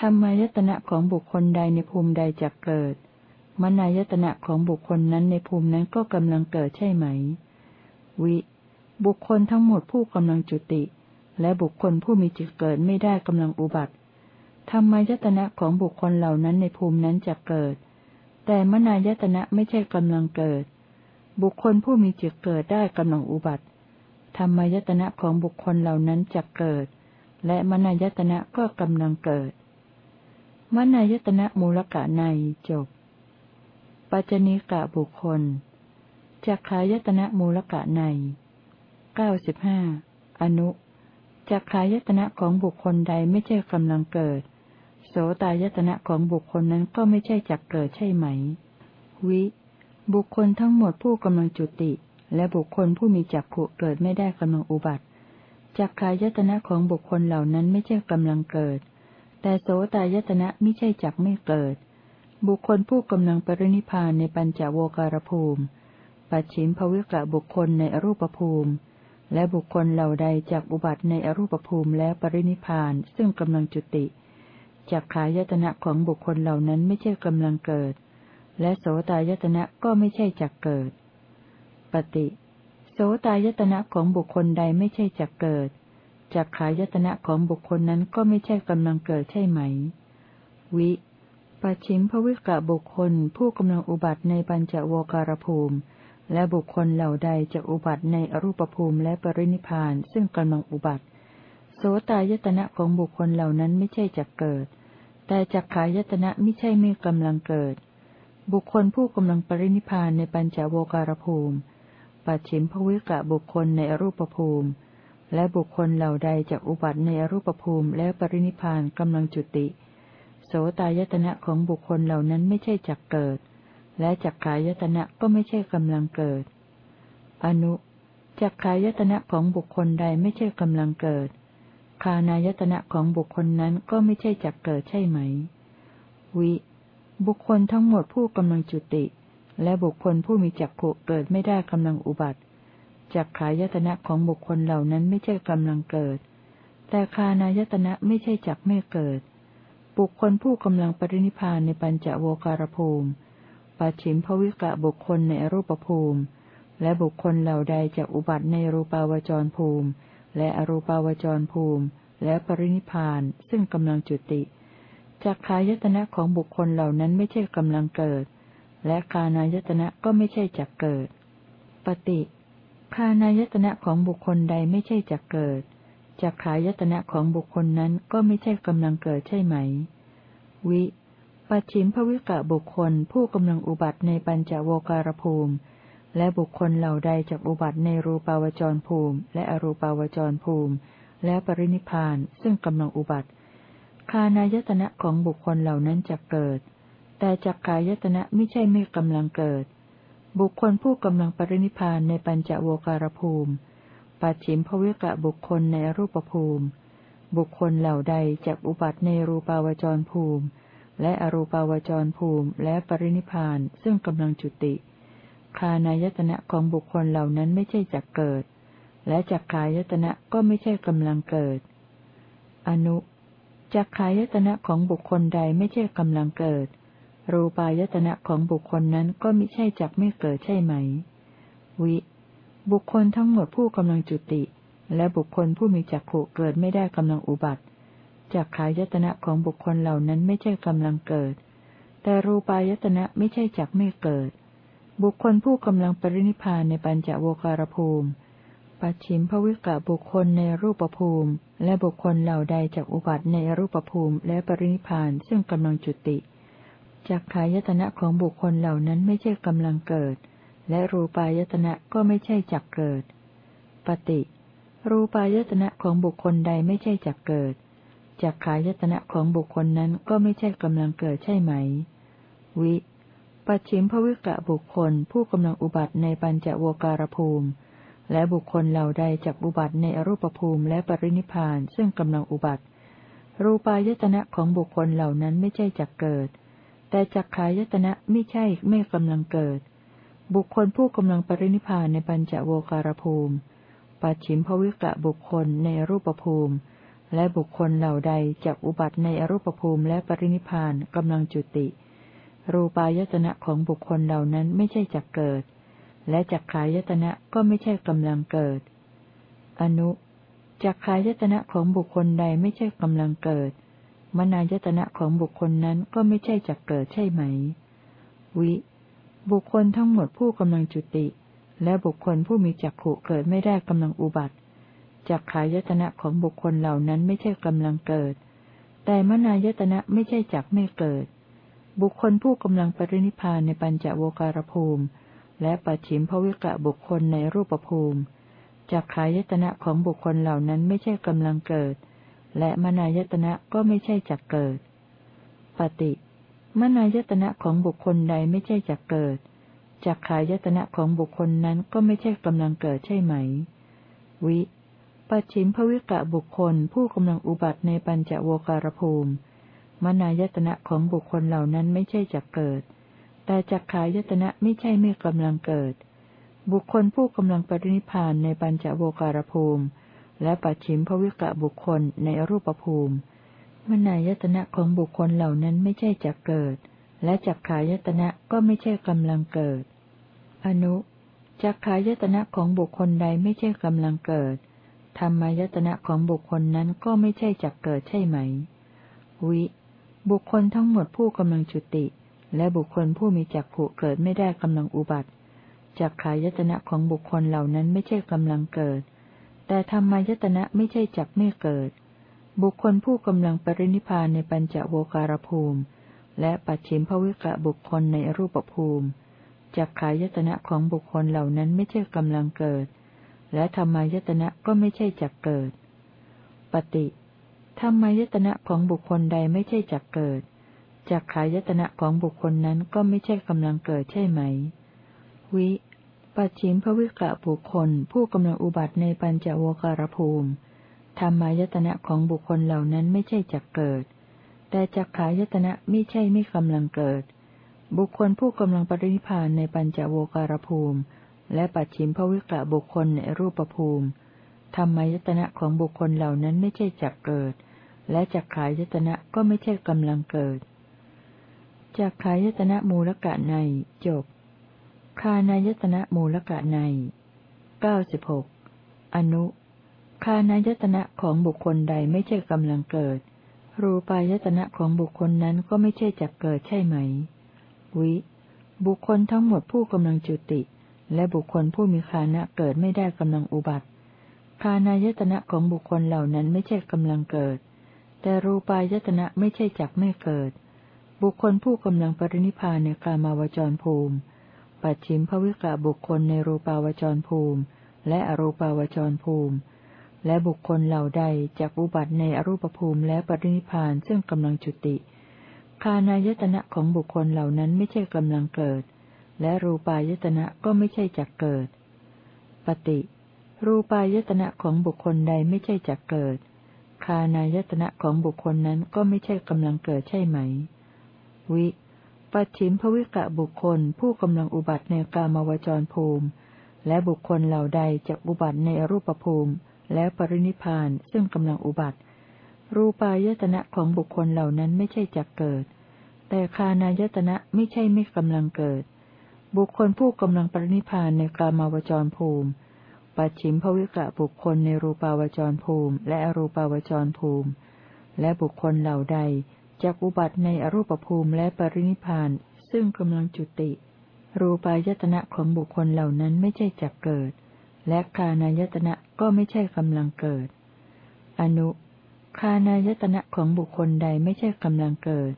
A: ธรรมายตนะของบุคคลใดในภูมิใดจักเกิด มนายตนะของบุคคลนั้นในภูมินั้นก็กำลังเกิดใช่ไหม วิ บุคคลทั้งหมดผู้กำลังจุติ และบุคคลผู้มีจิตเกิดไม่ได้กำลังอุบัติธรรมายตนะของบุคคลเหล่านั้นในภูมินั้นจะเกิด แต่มนายตนะไม่ใช่กำลังเกิด บุคคลผู้มีจิตเกิดได้กำลังอุบัติธรรมายตนะของบุคคลเหล่านั้นจะเกิด และมนายตนะก็กำลังเกิด มนายตนะมูลกะในจบ ปัจจนิกะบุคคลจักขายตนะมูลกะใน เก้าสิบห้าอนุจักขายตนะของบุคคลใดไม่ใช่กำลังเกิด โสตายตนะของบุคคลนั้นก็ไม่ใช่จักเกิดใช่ไหม วิ บุคคลทั้งหมดผู้กำลังจุติ และบุคคลผู้มีจักขุเกิดไม่ได้กำลังอุบัติจักขายตนะของบุคคลเหล่านั้นไม่ใช่กำลังเกิด แต่โสตายตนะไม่ใช่จักไม่เกิด บุคคลผู้กำลังปรินิพานในปัญจโวการภูมิ ปัจฉิมภวิกะบุคคลในอรูปภูมิ และบุคคลเหล่าใดจากอุบัติในอรูปภูมิแล้วปรินิพานซึ่งกำลังจุติจากขายตนะของบุคคลเหล่านั้นไม่ใช่กำลังเกิด และโสตายตนะก็ไม่ใช่จักเกิด ปฏิ โสตายตนะของบุคคลใดไม่ใช่จักเกิดจากขายตนะของบุคคลนั้นก็ไม่ใช่กำลังเกิดใช่ไหม วิปัจฉิมภวิกะบุคคลผู้กำลังอุบัติในปัญจโวการภูมิ และบุคคลเหล่าใดจะอุบัติในอรูปภูมิและปรินิพานซึ่งกำลังอุบัติ โสตายตนะของบุคคลเหล่านั้นไม่ใช่จะเกิด แต่จักขายตนะไม่ใช่ไม่กำลังเกิด บุคคลผู้กำลังปรินิพานในปัญจโวการภูมิ ปัจฉิมภวิกะบุคคลในอรูปภูมิ และบุคคลเหล่าใดจะอุบัติในอรูปภูมิและปรินิพานกำลังจุติ โสตายตนะของบุคคลเหล่านั้นไม่ใช่จักเกิด และจักขายตนะก็ไม่ใช่กำลังเกิด อนุจักขายตนะของบุคคลใดไม่ใช่กำลังเกิด คานายตนะของบุคคลนั้นก็ไม่ใช่จักเกิดใช่ไหม วิ บุคคลทั้งหมดผู้กำลังจุติ และบุคคลผู้มีจักขุเกิดไม่ได้กำลังอุบัติจักขายตนะของบุคคลเหล่านั้นไม่ใช่กำลังเกิด แต่คานายตนะไม่ใช่จักไม่เกิด บุคคลผู้กำลังปรินิพานในปัญจโวการภูมิ ปัจฉิมภวิกะบุคคลในรูปภูมิ และบุคคลเหล่าใดจะอุบัติในรูปาวจรภูมิ และอรูปาวจรภูมิ และปรินิพานซึ่งกำลังจุติจากขายตนะของบุคคลเหล่านั้นไม่ใช่กำลังเกิด และคานายตนะก็ไม่ใช่จักเกิด ปฏิคานายตนะของบุคคลใดไม่ใช่จักเกิดจากขายตนะของบุคคลนั้นก็ไม่ใช่กำลังเกิดใช่ไหม วิ ปัจฉิมภวิกะบุคคลผู้กำลังอุบัติในปัญจโวการภูมิ และบุคคลเหล่าใดจากอุบัติในรูปาวจรภูมิ และอรูปาวจรภูมิ และปรินิพานซึ่งกำลังอุบัติ คานายตนะของบุคคลเหล่านั้นจะเกิด แต่จักกายตนะไม่ใช่ไม่กำลังเกิด บุคคลผู้กำลังปรินิพานในปัญจโวการภูมิ ปัจฉิมภวิกะบุคคลในรูปภูมิ บุคคลเหล่าใดจากอุบัติในรูปาวจรภูมิ และอรูปาวจรภูมิและปรินิพานซึ่งกำลังจุติ คานายตนะของบุคคลเหล่านั้นไม่ใช่จักเกิด และจักขายตนะก็ไม่ใช่กำลังเกิด อนุจักขายตนะของบุคคลใดไม่ใช่กำลังเกิด รูปายตนะของบุคคลนั้นก็ไม่ใช่จักไม่เกิดใช่ไหม วิ บุคคลทั้งหมดผู้กำลังจุติ และบุคคลผู้มีจักขุเกิดไม่ได้กำลังอุบัติ จากขายตนะของบุคคลเหล่านั้นไม่ใช่กำลังเกิด แต่รูปายตนะไม่ใช่จักไม่เกิด บุคคลผู้กำลังปรินิพานในปัญจโวการภูมิ ปัจฉิมภวิกะบุคคลในรูปภูมิ และบุคคลเหล่าใดจากอุบัติในรูปภูมิและปรินิพานซึ่งกำลังจุติจากขายตนะของบุคคลเหล่านั้นไม่ใช่กำลังเกิด และรูปายตนะก็ไม่ใช่จักเกิด ปฏิ รูปายตนะของบุคคลใดไม่ใช่จักเกิด จากขายตนะของบุคคลนั้นก็ไม่ใช่กำลังเกิดใช่ไหม วิ ปัจฉิมภวิกะบุคคลผู้กำลังอุบัติในปัญจโวการภูมิ และบุคคลเหล่าใดจากอุบัติในอรูปภูมิและปรินิพานซึ่งกำลังอุบัติ รูปายตนะของบุคคลเหล่านั้นไม่ใช่จักเกิด แต่จักขายตนะไม่ใช่ไม่กำลังเกิด บุคคลผู้กำลังปรินิพานในปัญจโวการภูมิ ปัจฉิมภวิกะบุคคลในรูปภูมิ และบุคคลเหล่าใดจากอุบัติในอรูปภูมิและปรินิพานกำลังจุติ รูปายตนะของบุคคลเหล่านั้นไม่ใช่จักเกิด และจักขายตนะก็ไม่ใช่กำลังเกิด อนุจักขายตนะของบุคคลใดไม่ใช่กำลังเกิด มนายตนะของบุคคลนั้นก็ไม่ใช่จักเกิดใช่ไหม วิ บุคคลทั้งหมดผู้กำลังจุติ และบุคคลผู้มีจักขุเกิดไม่ได้กำลังอุบัติ จักขายตนะของบุคคลเหล่านั้นไม่ใช่กำลังเกิด แต่มนายตนะไม่ใช่จักไม่เกิด บุคคลผู้กำลังปรินิพานในปัญจโวการภูมิ และปัจฉิมภวิกะบุคคลในรูปภูมิจักขายตนะของบุคคลเหล่านั้นไม่ใช่กำลังเกิด และมนายตนะก็ไม่ใช่จักเกิด ปฏิมนายตนะของบุคคลใดไม่ใช่จักเกิดจักขายตนะของบุคคลนั้นก็ไม่ใช่กำลังเกิดใช่ไหม วิ ปัจฉิมภวิกะบุคคลผู้กำลังอุบัติในปัญจโวการภูมิ มนายตนะของบุคคลเหล่านั้นไม่ใช่จักเกิด แต่จักขายตนะไม่ใช่ไม่กำลังเกิด บุคคลผู้กำลังปรินิพานในปัญจโวการภูมิ และปัจฉิมภวิกะบุคคลในรูปภูมิ มนายตนะของบุคคลเหล่านั้นไม่ใช่จักเกิด และจักขายตนะก็ไม่ใช่กำลังเกิด อนุจักขายตนะของบุคคลใดไม่ใช่กำลังเกิด ธรรมายตนะของบุคคลนั้นก็ไม่ใช่จักเกิดใช่ไหม วิ บุคคลทั้งหมดผู้กำลังจุติ และบุคคลผู้มีจักผูเกิดไม่ได้กำลังอุบัติจักขายตนะของบุคคลเหล่านั้นไม่ใช่กำลังเกิด แต่ธรรมายตนะไม่ใช่จักไม่เกิด บุคคลผู้กำลังปรินิพานในปัญจโวการภูมิ และปัจฉิมภวิกะบุคคลในรูปภูมิจักขายตนะของบุคคลเหล่านั้นไม่ใช่กำลังเกิด และธรรมายตนะก็ไม่ใช่จักเกิด ปฏิธรรมายตนะของบุคคลใดไม่ใช่จักเกิดจักขายตนะของบุคคลนั้นก็ไม่ใช่กำลังเกิดใช่ไหม วิ ปัจฉิมภวิกะบุคคล ผู้กำลังอุบัติในปัญจโวการภูมิธรรมายตนะของบุคคลเหล่านั้นไม่ใช่จักเกิด แต่จักขายตนะไม่ใช่ไม่กำลังเกิด บุคคลผู้กำลังปรินิพานในปัญจโวการภูมิ และปัจฉิมภวิกะบุคคลในรูปภูมิ ธรรมายตนะของบุคคลเหล่านั้นไม่ใช่จักเกิด และจักขายตนะก็ไม่ใช่กำลังเกิดจักขายตนะมูลกะในจบ คานายตนะมูลกะในเก้าสิบหกอนุคานายตนะของบุคคลใดไม่ใช่กำลังเกิด รูปายตนะของบุคคลนั้นก็ไม่ใช่จักเกิดใช่ไหม วิ บุคคลทั้งหมดผู้กำลังจุติ และบุคคลผู้มีคานะเกิดไม่ได้กำลังอุบัติคานายตนะของบุคคลเหล่านั้นไม่ใช่กำลังเกิด แต่รูปายตนะไม่ใช่จักไม่เกิด บุคคลผู้กำลังปรินิพานในกามาวจรภูมิ ปัจฉิมภวิกะบุคคลในรูปาวจรภูมิ และอรูปาวจรภูมิ และบุคคลเหล่าใดจากอุบัติในอรูปภูมิและปรินิพานซึ่งกำลังจุติ คานายตนะของบุคคลเหล่านั้นไม่ใช่กำลังเกิด และรูปายตนะก็ไม่ใช่จักเกิด ปฏิ รูปายตนะของบุคคลใดไม่ใช่จักเกิด คานายตนะของบุคคลนั้นก็ไม่ใช่กำลังเกิดใช่ไหม วิปัจฉิมภวิกะบุคคลผู้กำลังอุบัติในกามวจรภูมิ และบุคคลเหล่าใดจากอุบัติในรูปภูมิ และปรินิพานซึ่งกำลังอุบัติ รูปายตนะของบุคคลเหล่านั้นไม่ใช่จักเกิด แต่คานายตนะไม่ใช่ไม่กำลังเกิด บุคคลผู้กำลังปรินิพานในกามาวจรภูมิ ปัจฉิมภวิกะบุคคลในรูปาวจรภูมิ และอรูปาวจรภูมิ และบุคคลเหล่าใดจากอุบัติในอรูปภูมิและปรินิพานซึ่งกำลังจุติ รูปายตนะของบุคคลเหล่านั้นไม่ใช่จักเกิด และคานายตนะก็ไม่ใช่กำลังเกิด อนุคานายตนะของบุคคลใดไม่ใช่กำลังเกิด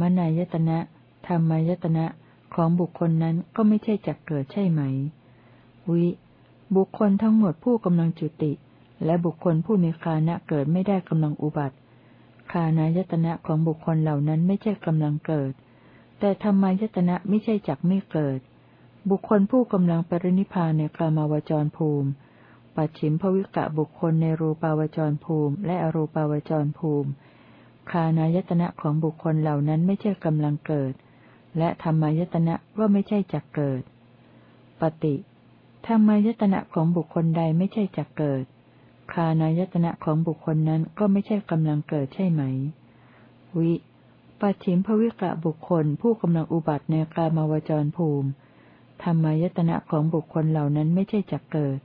A: มนายตนะ ธรรมายตนะ ของบุคคลนั้นก็ไม่ใช่จักเกิดใช่ไหม วิ บุคคลทั้งหมดผู้กำลังจุติ และบุคคลผู้มีคานะเกิดไม่ได้กำลังอุบัติคานายตนะของบุคคลเหล่านั้นไม่ใช่กำลังเกิด แต่ธรรมายตนะไม่ใช่จักไม่เกิด บุคคลผู้กำลังปรินิพานในกามาวจรภูมิ ปัจฉิมภวิกะบุคคลในรูปาวจรภูมิ และอรูปาวจรภูมิ คานายตนะของบุคคลเหล่านั้นไม่ใช่กำลังเกิด และธรรมายตนะก็ไม่ใช่จักเกิด ปฏิธรรมายตนะของบุคคลใดไม่ใช่จักเกิด คานายตนะของบุคคลนั้นก็ไม่ใช่กำลังเกิดใช่ไหม วิปัจฉิมภวิกะบุคคลผู้กำลังอุบัติในกามาวจรภูมิ ธรรมายตนะของบุคคลเหล่านั้นไม่ใช่จักเกิด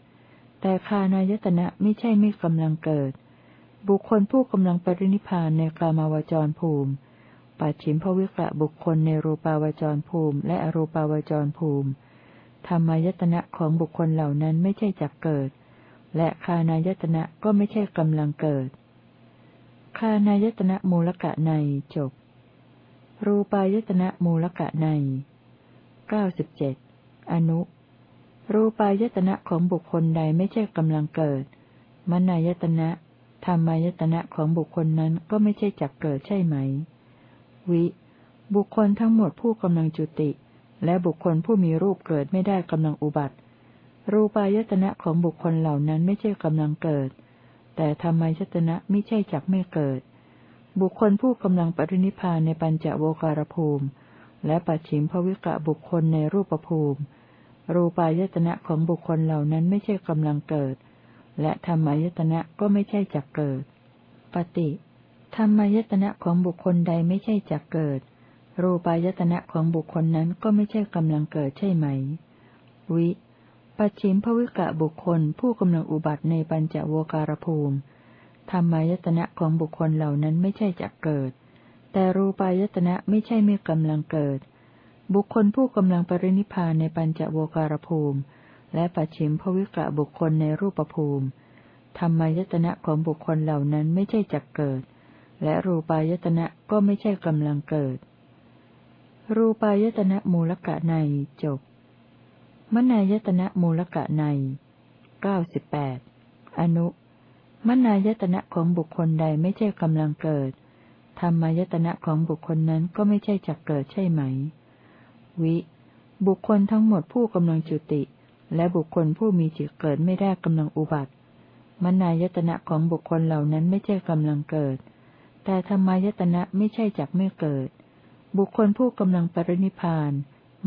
A: แต่คานายตนะไม่ใช่ไม่กำลังเกิด บุคคลผู้กำลังปรินิพานในกามาวจรภูมิ ปัจฉิมภวิกะบุคคลในรูปาวจรภูมิ และอรูปาวจรภูมิ ธรรมายตนะของบุคคลเหล่านั้นไม่ใช่จักเกิด และคานายตนะก็ไม่ใช่กำลังเกิด คานายตนะมูลกะในจบ รูปายตนะมูลกะในเก้าสิบเจ็ดอนุ รูปายตนะของบุคคลใดไม่ใช่กำลังเกิด มนายตนะธรรมายตนะของบุคคลนั้นก็ไม่ใช่จักเกิดใช่ไหม วิ บุคคลทั้งหมดผู้กำลังจุติ และบุคคลผู้มีรูปเกิดไม่ได้กำลังอุบัติ รูปายตนะของบุคคลเหล่านั้นไม่ใช่กำลังเกิด แต่ธรรมายตนะไม่ใช่จักไม่เกิด บุคคลผู้กำลังปรินิพานในปัญจโวการภูมิ และปัจฉิมภวิกะบุคคลในรูปภูมิ รูปายตนะของบุคคลเหล่านั้นไม่ใช่กำลังเกิด และธรรมายตนะก็ไม่ใช่จักเกิด ปฏิ ธรรมายตนะของบุคคลใดไม่ใช่จักเกิด รูปายตนะของบุคคลนั้นก็ไม่ใช่กำลังเกิดใช่ไหม วิ ปัจฉิมภวิกะบุคคลผู้กำลังอุบัติในปัญจโวการภูมิ ธรรมายตนะของบุคคลเหล่านั้นไม่ใช่จักเกิด แต่รูปายตนะไม่ใช่ไม่กำลังเกิด บุคคลผู้กำลังปรินิพานในปัญจโวการภูมิ และปัจฉิมภวิกะบุคคลในรูปภูมิ ธรรมายตนะของบุคคลเหล่านั้นไม่ใช่จักเกิด และรูปายตนะก็ไม่ใช่กำลังเกิด รูปายตนะมูลกะในจบ มนายตนะมูลกะในเก้าสิบแปดอนุ มนายตนะของบุคคลใดไม่ใช่กำลังเกิด ธรรมายตนะของบุคคลนั้นก็ไม่ใช่จักเกิดใช่ไหม วิ บุคคลทั้งหมดผู้กำลังจุติ และบุคคลผู้มีจิตเกิดไม่ได้กำลังอุบัติ มนายตนะของบุคคลเหล่านั้นไม่ใช่กำลังเกิด แต่ธรรมายตนะไม่ใช่จักไม่เกิด บุคคลผู้กำลังปรินิพาน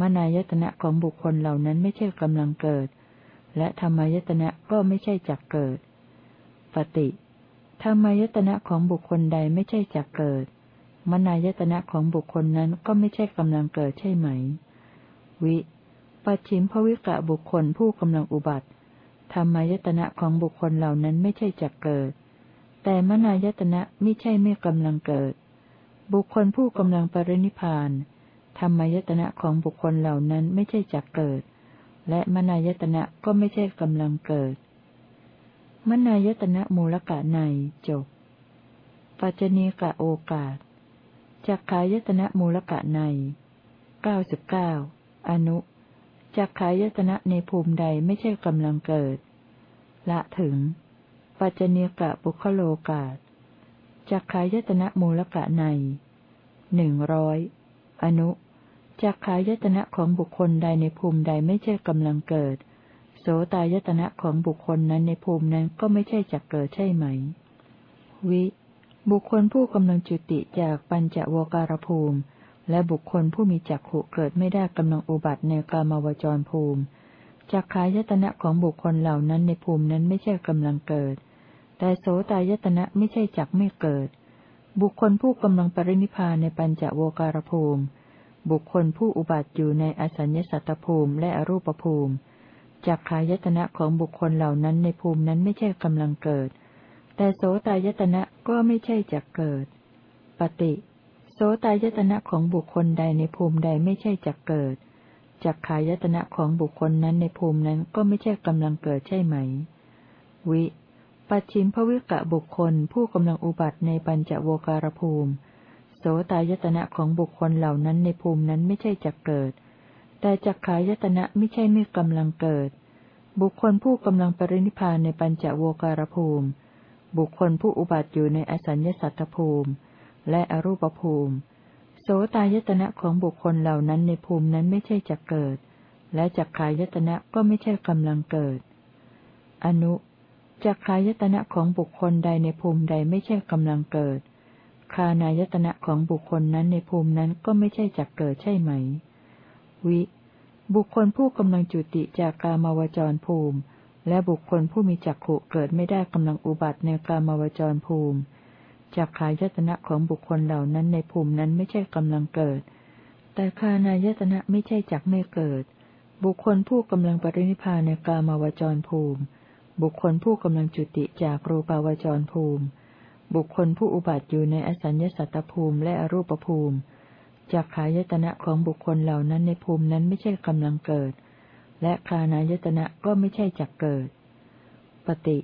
A: มนายตนะของบุคคลเหล่านั้นไม่ใช่กำลังเกิด และธรรมายตนะก็ไม่ใช่จักเกิด ปฏิธรรมายตนะของบุคคลใดไม่ใช่จักเกิด มนายตนะของบุคคลนั้นก็ไม่ใช่กำลังเกิดใช่ไหม วิปัจฉิมภวิกะบุคคลผู้กำลังอุบัติธรรมายตนะของบุคคลเหล่านั้นไม่ใช่จักเกิด แต่มนายตนะไม่ใช่ไม่กำลังเกิด บุคคลผู้กำลังปรินิพานธรรมายตนะของบุคคลเหล่านั้นไม่ใช่จักเกิด และมนายตนะก็ไม่ใช่กำลังเกิด มนายตนะมูลกะในจบ ปัจจเนกะโอกาสจักขายตนะมูลกะในเก้าสิบเก้าอนุจักขายตนะในภูมิใดไม่ใช่กำลังเกิด ละถึง ปัจจเนกะบุคโลกาตจักขายตนะมูลกะในหนึ่งร้อยอนุจักขายตนะของบุคคลใดในภูมิใดไม่ใช่กำลังเกิด โสตายตนะของบุคคลนั้นในภูมินั้นก็ไม่ใช่จักเกิดใช่ไหม วิ บุคคลผู้กำลังจุติจากปัญจโวการภูมิ และบุคคลผู้มีจักขุเกิดไม่ได้กำลังอุบัติในกามาวจรภูมิจักขายตนะของบุคคลเหล่านั้นในภูมินั้นไม่ใช่กำลังเกิด แต่โสตายตนะไม่ใช่จักไม่เกิด บุคคลผู้กำลังปรินิพานในปัญจโวการภูมิ บุคคลผู้อุบัติอยู่ในอสัญญสัตตภูมิและอรูปภูมิจักขายตนะของบุคคลเหล่านั้นในภูมินั้นไม่ใช่กำลังเกิด แต่โสตายตนะก็ไม่ใช่จะเกิด ปฏิ โสตายตนะของบุคคลใดในภูมิใดไม่ใช่จะเกิดจักขายตนะของบุคคลนั้นในภูมินั้นก็ไม่ใช่กำลังเกิดใช่ไหม วิ ปัจฉิมภวิกะบุคคลผู้กำลังอุบัติในปัญจโวการภูมิ โสตายตนะของบุคคลเหล่านั้นในภูมินั้นไม่ใช่จะเกิด แต่จักขายตนะไม่ใช่ไม่กำลังเกิด บุคคลผู้กำลังปรินิพานในปัญจโวการภูมิ บุคคลผู้อุบัติอยู่ในอสัญญสัตตภูมิ และอรูปภูมิ โสตายตนะของบุคคลเหล่านั้นในภูมินั้นไม่ใช่จะเกิด และจักขายตนะก็ไม่ใช่กำลังเกิด อนุ จักขายตนะของบุคคลใดในภูมิใดไม่ใช่กำลังเกิด คานายตนะของบุคคลนั้นในภูมินั้นก็ไม่ใช่จักเกิดใช่ไหม วิ บุคคลผู้กำลังจุติจากกามาวจรภูมิ และบุคคลผู้มีจักขุเกิดไม่ได้กำลังอุบัติในกามาวจรภูมิ จักขายตนะของบุคคลเหล่านั้นในภูมินั้นไม่ใช่กำลังเกิด แต่คานายตนะไม่ใช่จักไม่เกิด บุคคลผู้กำลังปรินิพานในกามาวจรภูมิ บุคคลผู้กำลังจุติจากรูปาวจรภูมิ บุคคลผู้อุบัติอยู่ในอสัญญสัตตภูมิและอรูปภูมิจากขายตนะของบุคคลเหล่านั้นในภูมินั้นไม่ใช่กำลังเกิด และคานายตนะก็ไม่ใช่จักเกิด ปฏิ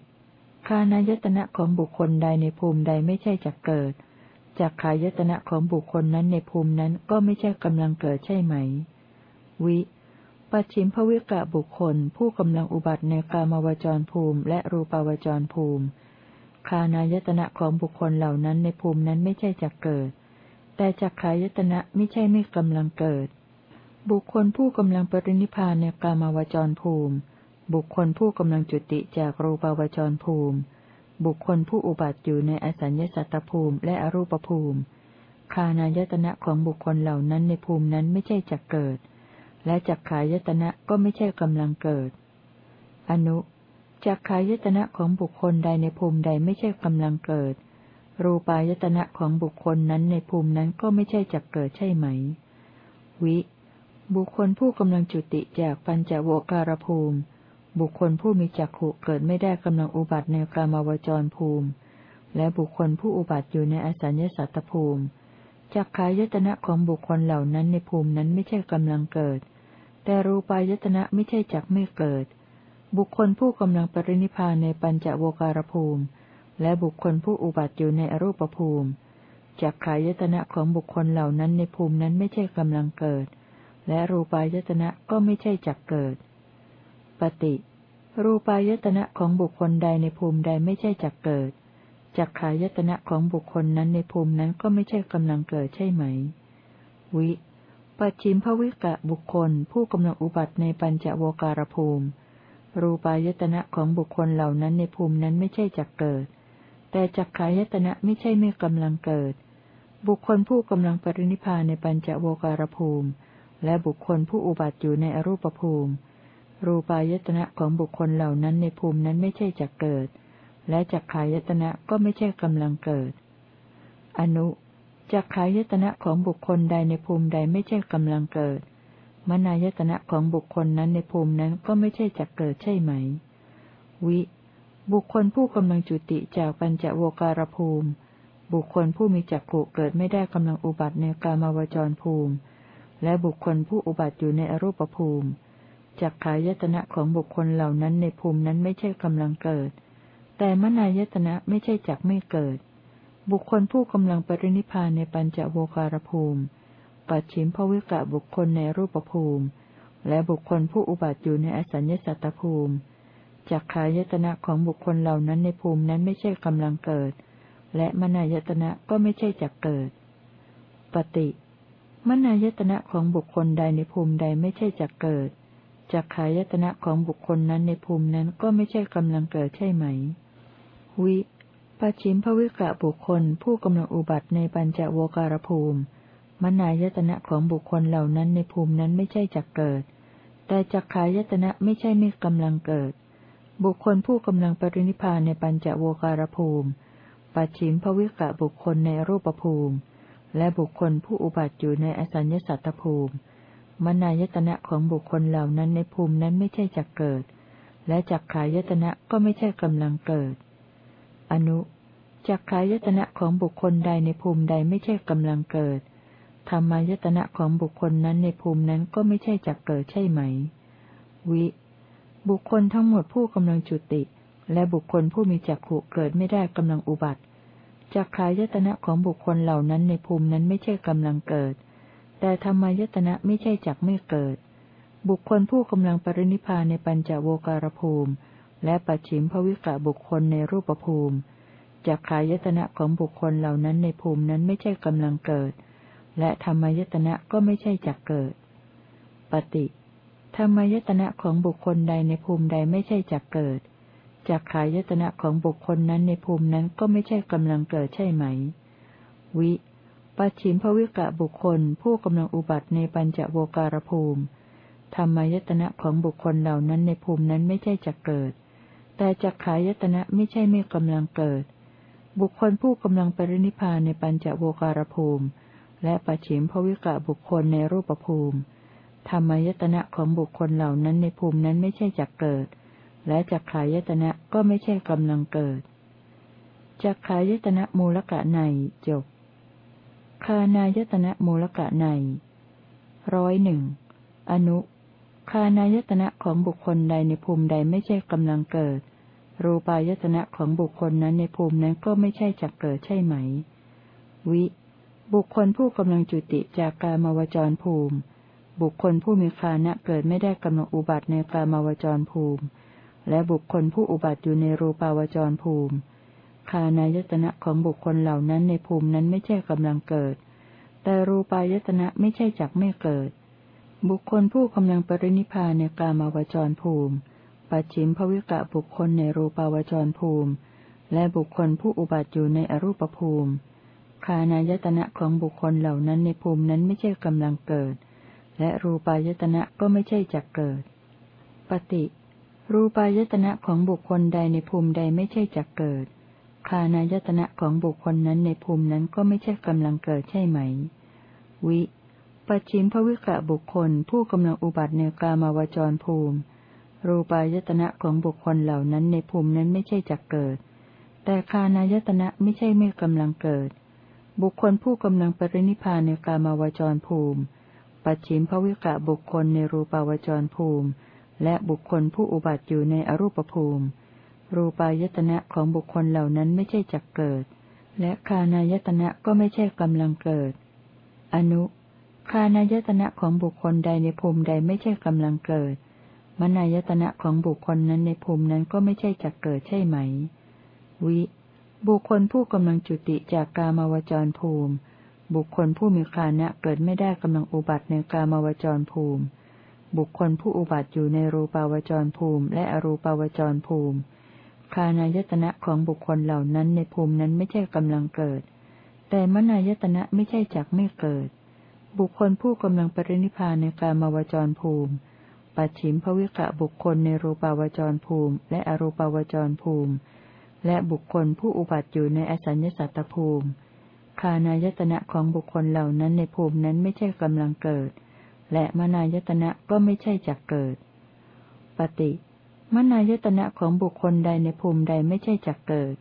A: คานายตนะของบุคคลใดในภูมิใดไม่ใช่จักเกิดจากขายตนะของบุคคลนั้นในภูมินั้นก็ไม่ใช่กำลังเกิดใช่ไหม วิ ปัจฉิมภวิกะบุคคล ผู้กำลังอุบัติในกามวจรภูมิ และรูปาวจรภูมิ คานายตนะของบุคคลเหล่านั้นในภูมินั้นไม่ใช่จักเกิด แต่จักขายตนะไม่ใช่ไม่กำลังเกิด บุคคลผู้กำลังปรินิพานในกามวจรภูมิ บุคคลผู้กำลังจุติจากรูปาวจรภูมิ บุคคลผู้อุบัติอยู่ในอสัญญสัตตภูมิ และอรูปภูมิ คานายตนะของบุคคลเหล่านั้นในภูมินั้นไม่ใช่จักเกิด และจักขายตนะก็ไม่ใช่กำลังเกิด อนุจักขายตนะของบุคคลใดในภูมิใดไม่ใช่กำลังเกิด รูปายตนะของบุคคลนั้นในภูมินั้นก็ไม่ใช่จักเกิดใช่ไหม วิ บุคคลผู้กำลังจุติจากปัญจโวการภูมิ บุคคลผู้มีจักขุเกิดไม่ได้กำลังอุบัติในกามาวจรภูมิ และบุคคลผู้อุบัติอยู่ในอสัญญสัตตภูมิ จักขายตนะของบุคคลเหล่านั้นในภูมินั้นไม่ใช่กำลังเกิด แต่รูปายตนะไม่ใช่จักไม่เกิด บุคคลผู้กำลังปรินิพานในปัญจโวการภูมิ และบุคคลผู้อุบัติอยู่ในอรูปภูมิจักขายตนะของบุคคลเหล่านั้นในภูมินั้นไม่ใช่กำลังเกิด และรูปายตนะก็ไม่ใช่จักเกิด ปฏิ รูปายตนะของบุคคลใดในภูมิใดไม่ใช่จักเกิด จักขายตนะของบุคคลนั้นในภูมินั้นก็ไม่ใช่กำลังเกิดใช่ไหม วิปัจฉิมภวิกะบุคคล ผู้กำลังอุบัติในปัญจโวการภูมิ รูปายตนะของบุคคลเหล่านั้นในภูมินั้นไม่ใช่จักเกิด แต่จักขายตนะไม่ใช่ไม่กำลังเกิด บุคคลผู้กำลังปรินิพานในปัญจโวการภูมิ และบุคคลผู้อุบัติอยู่ในอรูปภูมิ รูปายตนะของบุคคลเหล่านั้นในภูมินั้นไม่ใช่จักเกิด และจักขายตนะก็ไม่ใช่กำลังเกิด อนุจักขายตนะของบุคคลใดในภูมิใดไม่ใช่กำลังเกิด มนายตนะของบุคคลนั้นในภูมินั้นก็ไม่ใช่จักเกิดใช่ไหม วิ บุคคลผู้กำลังจุติจากปัญจโวการภูมิ บุคคลผู้มีจักขุเกิดไม่ได้กำลังอุบัติในกามาวจรภูมิ และบุคคลผู้อุบัติอยู่ในอรูปภูมิจักขายตนะของบุคคลเหล่านั้นในภูมินั้นไม่ใช่กำลังเกิด แต่มนายตนะไม่ใช่จักไม่เกิด บุคคลผู้กำลังปรินิพานในปัญจโวการภูมิ ปัจฉิมภวิกะบุคคลในรูปภูมิ และบุคคลผู้อุบัติอยู่ในอสัญญสัตตภูมิจักขายตนะของบุคคลเหล่านั้นในภูมินั้นไม่ใช่กำลังเกิด และมนายตนะก็ไม่ใช่จักเกิด ปฏิมนายตนะของบุคคลใดในภูมิใดไม่ใช่จักเกิดจักขายตนะของบุคคลนั้นในภูมินั้นก็ไม่ใช่กำลังเกิดใช่ไหม วิปัจฉิมภวิกะบุคคล ผู้กำลังอุบัติในปัญจโวการภูมิ มนายตนะของบุคคลเหล่านั้นในภูมินั้นไม่ใช่จักเกิด แต่จักขายตนะไม่ใช่ไม่กำลังเกิด บุคคลผู้กำลังปรินิพานในปัญจโวการภูมิ ปัจฉิมภวิกะบุคคลในรูปภูมิ และบุคคลผู้อุบัติอยู่ในอสัญญสัตตภูมิ มนายตนะของบุคคลเหล่านั้นในภูมินั้นไม่ใช่จักเกิด และจักขายตนะก็ไม่ใช่กำลังเกิด อนุจักขายตนะของบุคคลใดในภูมิใดไม่ใช่กำลังเกิด ธรรมายตนะของบุคคลนั้นในภูมินั้นก็ไม่ใช่จักเกิดใช่ไหม วิ บุคคลทั้งหมดผู้กำลังจุติ และบุคคลผู้มีจักขุเกิดไม่ได้กำลังอุบัติจักขายตนะของบุคคลเหล่านั้นในภูมินั้นไม่ใช่กำลังเกิด แต่ธรรมายตนะไม่ใช่จักไม่เกิด บุคคลผู้กำลังปรินิพานในปัญจโวการภูมิ และปัจฉิมภวิกะบุคคลในรูปภูมิจากขายตนะของบุคคลเหล่านั้นในภูมินั้นไม่ใช่กำลังเกิด และธรรมยตนะก็ไม่ใช่จักเกิด ปฏิธรรมยตนะของบุคคลใดในภูมิใดไม่ใช่จักเกิดจากขายตนะของบุคคลนั้นในภูมินั้นก็ไม่ใช่กำลังเกิดใช่ไหม วิปัจฉิมภวิกะบุคคล ผู้กำลังอุบัติในปัญจโวการภูมิธรรมยตนะของบุคคลเหล่านั้นในภูมินั้นไม่ใช่จักเกิด แต่จักขายตนะไม่ใช่ไม่กำลังเกิด บุคคลผู้กำลังปรินิพานในปัญจโวการภูมิ และปัจฉิมภวิกะบุคคลในรูปภูมิ ธรรมยตนะของบุคคลเหล่านั้นในภูมินั้นไม่ใช่จักเกิด และจักขายตนะก็ไม่ใช่กำลังเกิดจักขายตนะมูลกะในจบคานายตนะมูลกะในร้อยหนึ่งอนุ คานายตนะของบุคคลใดในภูมิใดไม่ใช่กำลังเกิด รูปายตนะของบุคคลนั้นในภูมินั้นก็ไม่ใช่จักเกิดใช่ไหม วิ บุคคลผู้กำลังจุติจากกามาวจรภูมิ บุคคลผู้มีคานะเกิดไม่ได้กำลังอุบัติในกามาวจรภูมิ และบุคคลผู้อุบัติอยู่ในรูปาวจรภูมิ คานายตนะของบุคคลเหล่านั้นในภูมินั้นไม่ใช่กำลังเกิด แต่รูปายตนะไม่ใช่จักไม่เกิด บุคคลผู้กำลังปรินิพานในกามาวจรภูมิ ปัจฉิมภวิกะบุคคลในรูปาวจรภูมิ และบุคคลผู้อุบัติอยู่ในอรูปภูมิ คานายตนะของบุคคลเหล่านั้นในภูมินั้นไม่ใช่กำลังเกิด และรูปายตนะก็ไม่ใช่จักเกิด ปฏิ รูปายตนะของบุคคลใดในภูมิใดไม่ใช่จักเกิด คานายตนะของบุคคลนั้นในภูมินั้นก็ไม่ใช่กำลังเกิดใช่ไหม วิ ปัจฉิมภวิกะบุคคล ผู้กำลังอุบัติในกามาวจรภูมิ รูปายตนะของบุคคลเหล่านั้นในภูมินั้นไม่ใช่จักเกิด แต่คานายตนะไม่ใช่ไม่กำลังเกิด บุคคลผู้กำลังปรินิพานในกามาวจรภูมิ ปัจฉิมภวิกะบุคคลในรูปาวจรภูมิ และบุคคลผู้อุบัติอยู่ในอรูปภูมิ รูปายตนะของบุคคลเหล่านั้นไม่ใช่จักเกิด และคานายตนะก็ไม่ใช่กำลังเกิด อนุ คานายตนะของบุคคลใดในภูมิใดไม่ใช่กำลังเกิด มนายตนะของบุคคลนั้นในภูมินั้นก็ไม่ใช่จักเกิดใช่ไหม วิ บุคคลผู้กำลังจุติจากกามาวจรภูมิ บุคคลผู้มีคานะเกิดไม่ได้กำลังอุบัติในกามาวจรภูมิ บุคคลผู้อุบัติอยู่ในรูปาวจรภูมิ และอรูปาวจรภูมิ คานายตนะของบุคคลเหล่านั้นในภูมินั้นไม่ใช่กำลังเกิด แต่มนายตนะไม่ใช่จักไม่เกิด บุคคลผู้กำลังปรินิพานในการมาวจรภูมิ ปัจฉิมภวิกะบุคคลในรูปาวจรภูมิ และอรูปาวจรภูมิ และบุคคลผู้อุบัติอยู่ในอสัญญสัตตภูมิ คานายตนะของบุคคลเหล่านั้นในภูมินั้นไม่ใช่กำลังเกิด และมานายตนะก็ไม่ใช่จักเกิด ปฏิมนายตนะของบุคคลใดในภูมิใดไม่ใช่จักเกิด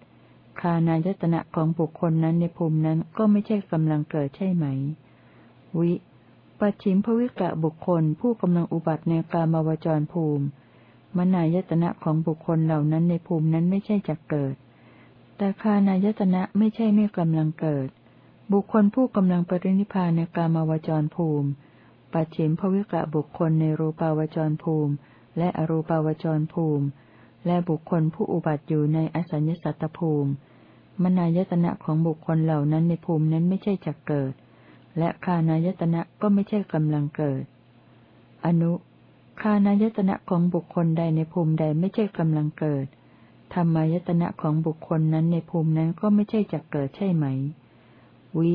A: คานายตนะของบุคคลนั้นในภูมินั้นก็ไม่ใช่กำลังเกิดใช่ไหม วิปัจฉิมภวิกะบุคคลผู้กำลังอุบัติในกามาวจรภูมิ มนายตนะของบุคคลเหล่านั้นในภูมินั้นไม่ใช่จักเกิด แต่คานายตนะไม่ใช่ไม่กำลังเกิด บุคคลผู้กำลังปรินิพานในกามาวจรภูมิ ปัจฉิมภวิกะบุคคลในรูปาวจรภูมิ และอรูปาวจรภูมิ และบุคคลผู้อุบัติอยู่ในอสัญญสัตตภูมิ มนายตนะของบุคคลเหล่านั้นในภูมินั้นไม่ใช่จักเกิด และคานายตนะก็ไม่ใช่กำลังเกิด อนุ คานายตนะของบุคคลใดในภูมิใดไม่ใช่กำลังเกิด ธรรมายตนะของบุคคลนั้นในภูมินั้นก็ไม่ใช่จักเกิดใช่ไหม วิ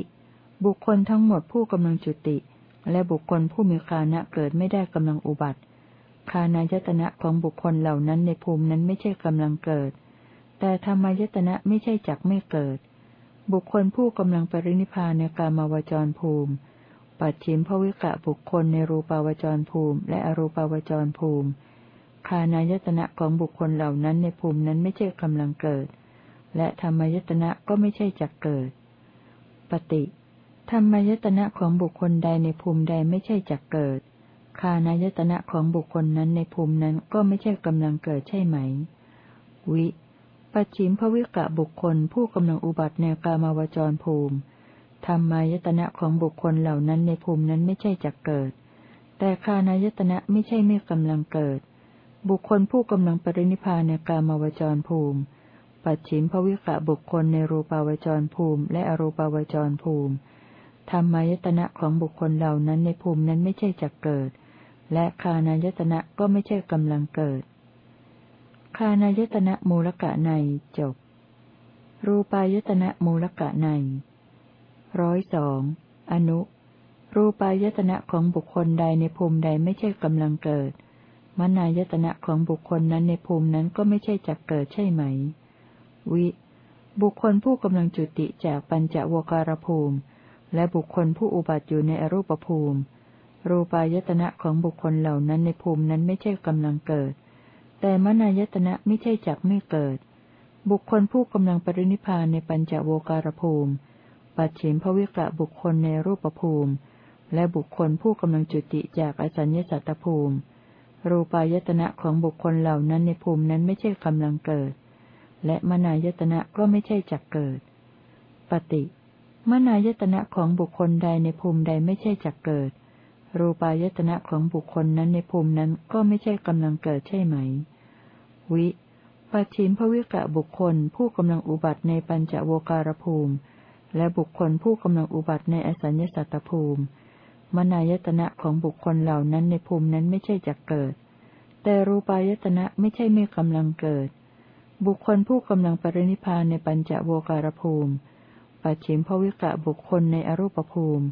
A: บุคคลทั้งหมดผู้กำลังจุติ และบุคคลผู้มีคานะเกิดไม่ได้กำลังอุบัติ คานายตนะของบุคคลเหล่านั้นในภูมินั้นไม่ใช่กำลังเกิด แต่ธรรมายตนะไม่ใช่จักไม่เกิด บุคคลผู้กำลังปรินิพานในกามาวจรภูมิ ปัจฉิมภวิกะบุคคลในรูปาวจรภูมิ และอรูปาวจรภูมิ คานายตนะของบุคคลเหล่านั้นในภูมินั้นไม่ใช่กำลังเกิด และธรรมายตนะก็ไม่ใช่จักเกิด ปฏิธรรมายตนะของบุคคลใดในภูมิใดไม่ใช่จักเกิด คานายตนะของบุคคลนั้นในภูมินั้นก็ไม่ใช่กำลังเกิดใช่ไหม วิ ปัจฉิมภวิกะบุคคลผู้กำลังอุบัติในกามาวจรภูมิธรรมายตนะของบุคคลเหล่านั้นในภูมินั้นไม่ใช่จักเกิด แต่คานายตนะไม่ใช่ไม่กำลังเกิด บุคคลผู้กำลังปรินิพานในกามาวจรภูมิ ปัจฉิมภวิกะบุคคลในรูปาวจรภูมิ และอรูปาวจรภูมิธรรมายตนะของบุคคลเหล่านั้นในภูมินั้นไม่ใช่จักเกิด และคานายตนะก็ไม่ใช่กำลังเกิด คานายตนะมูลกะในจบ รูปายตนะมูลกะในร้อยสองอนุ รูปายตนะของบุคคลใดในภูมิใดไม่ใช่กำลังเกิด มนายตนะของบุคคลนั้นในภูมินั้นก็ไม่ใช่จักเกิดใช่ไหม วิ บุคคลผู้กำลังจุติจากปัญจวการภูมิ และบุคคลผู้อุบัติอยู่ในอรูปภูมิ รูปายตนะของบุคคลเหล่านั้นในภูมินั้นไม่ใช่กำลังเกิด แต่มนายตนะไม่ใช่จักไม่เกิด บุคคลผู้กำลังปรินิพานในปัญจโวการภูมิ ปัจฉิมภวิกะบุคคลในรูปภูมิ และบุคคลผู้กำลังจุติจากอสัญญสัตตภูมิ รูปายตนะของบุคคลเหล่านั้นในภูมินั้นไม่ใช่กำลังเกิด และมนายตนะก็ไม่ใช่จักเกิด ปฏิมนายตนะของบุคคลใดในภูมิใดไม่ใช่จักเกิด รูปายตนะของบุคคลนั้นในภูมินั้นก็ไม่ใช่กำลังเกิดใช่ไหม วิปัจฉิมภวิกะบุคคลผู้กำลังอุบัติในปัญจโวการภูมิ และบุคคลผู้กำลังอุบัติในอสัญญสัตตภูมิ มนายตนะของบุคคลเหล่านั้นในภูมินั้นไม่ใช่จักเกิด แต่รูปายตนะไม่ใช่ไม่กำลังเกิด บุคคลผู้กำลังปรินิพานในปัญจโวการภูมิ ปัจฉิมภวิกะบุคคลในอรูปภูมิ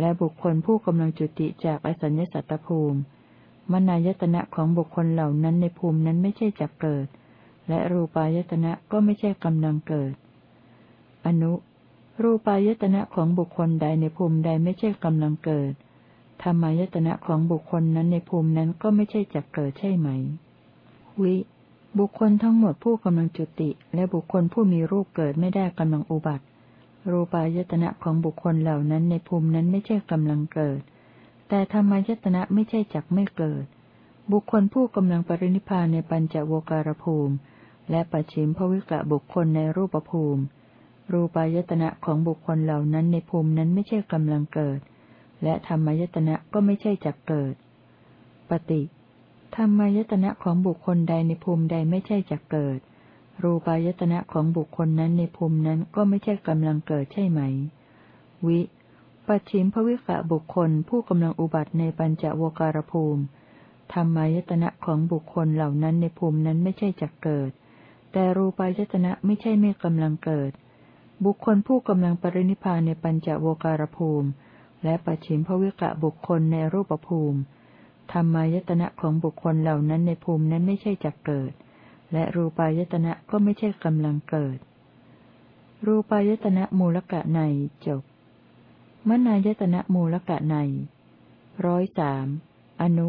A: และบุคคลผู้กำลังจุติจากอสัญญสัตตภูมิ มนายตนะของบุคคลเหล่านั้นในภูมินั้นไม่ใช่จักเกิด และรูปายตนะก็ไม่ใช่กำลังเกิด อนุ รูปายตนะของบุคคลใดในภูมิใดไม่ใช่กำลังเกิด ธรรมายตนะของบุคคลนั้นในภูมินั้นก็ไม่ใช่จักเกิดใช่ไหม วิ บุคคลทั้งหมดผู้กำลังจุติ และบุคคลผู้มีรูปเกิดไม่ได้กำลังอุบัติ รูปายตนะของบุคคลเหล่านั้นในภูมินั้นไม่ใช่กำลังเกิด แต่ธรรมายตนะไม่ใช่จักไม่เกิด บุคคลผู้กำลังปรินิพานในปัญจโวการภูมิ และปัจฉิมภวิกะบุคคลในรูปภูมิ รูปายตนะของบุคคลเหล่านั้นในภูมินั้นไม่ใช่กำลังเกิด และธรรมายตนะก็ไม่ใช่จักเกิด ปฏิธรรมายตนะของบุคคลใดในภูมิใดไม่ใช่จักเกิด รูปายตนะของบุคคลนั้นในภูมินั้นก็ไม่ใช่กำลังเกิดใช่ไหม วิ ปัจฉิมภวิกะบุคคลผู้กำลังอุบัติในปัญจโวการภูมิ ธรรมายตนะของบุคคลเหล่านั้นในภูมินั้นไม่ใช่จักเกิด แต่รูปายตนะไม่ใช่ไม่กำลังเกิด บุคคลผู้กำลังปรินิพานในปัญจโวการภูมิ และปัจฉิมภวิกะบุคคลในรูปภูมิ ธรรมายตนะของบุคคลเหล่านั้นในภูมินั้นไม่ใช่จักเกิด และรูปายตนะก็ไม่ใช่กำลังเกิด รูปายตนะมูลกะในจบ มนายตนะมูลกะในร้อยสามอนุ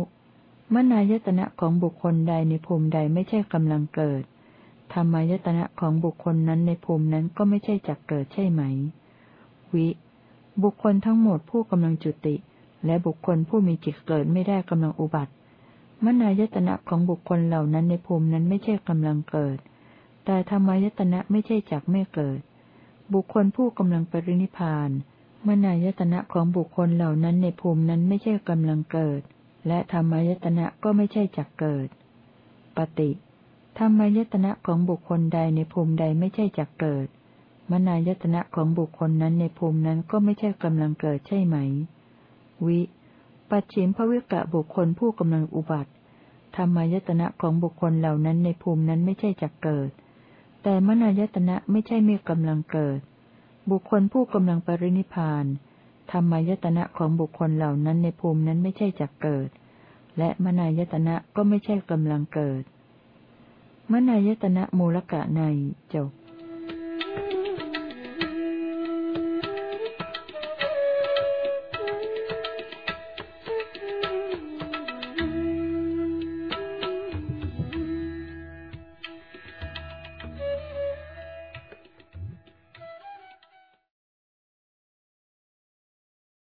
A: มนายตนะของบุคคลใดในภูมิใดไม่ใช่กำลังเกิด ธรรมายตนะของบุคคลนั้นในภูมินั้นก็ไม่ใช่จักเกิดใช่ไหม วิ บุคคลทั้งหมดผู้กำลังจุติ และบุคคลผู้มีจิตเกิดไม่ได้กำลังอุบัติ มนายตนะของบุคคลเหล่านั้นในภูมินั้นไม่ใช่กำลังเกิด แต่ธรรมายตนะไม่ใช่จักไม่เกิด บุคคลผู้กำลังปรินิพาน มนายตนะของบุคคลเหล่านั้นในภูมินั้นไม่ใช่กำลังเกิด และธรรมายตนะก็ไม่ใช่จักเกิด ปฏิธรรมายตนะของบุคคลใดในภูมิใดไม่ใช่จักเกิด มนายตนะของบุคคลนั้นในภูมินั้นก็ไม่ใช่กำลังเกิดใช่ไหม วิ ปัจฉิมภวิกะบุคคลผู้กำลังอุบัติ ธรรมายตนะของบุคคลเหล่านั้นในภูมินั้นไม่ใช่จักเกิด แต่มนายตนะไม่ใช่ไม่กำลังเกิด บุคคลผู้กำลังปรินิพานธรรมายตนะของบุคคลเหล่านั้นในภูมินั้นไม่ใช่จักเกิด และมนายตนะก็ไม่ใช่กำลังเกิด มนายตนะมูลกะในจบ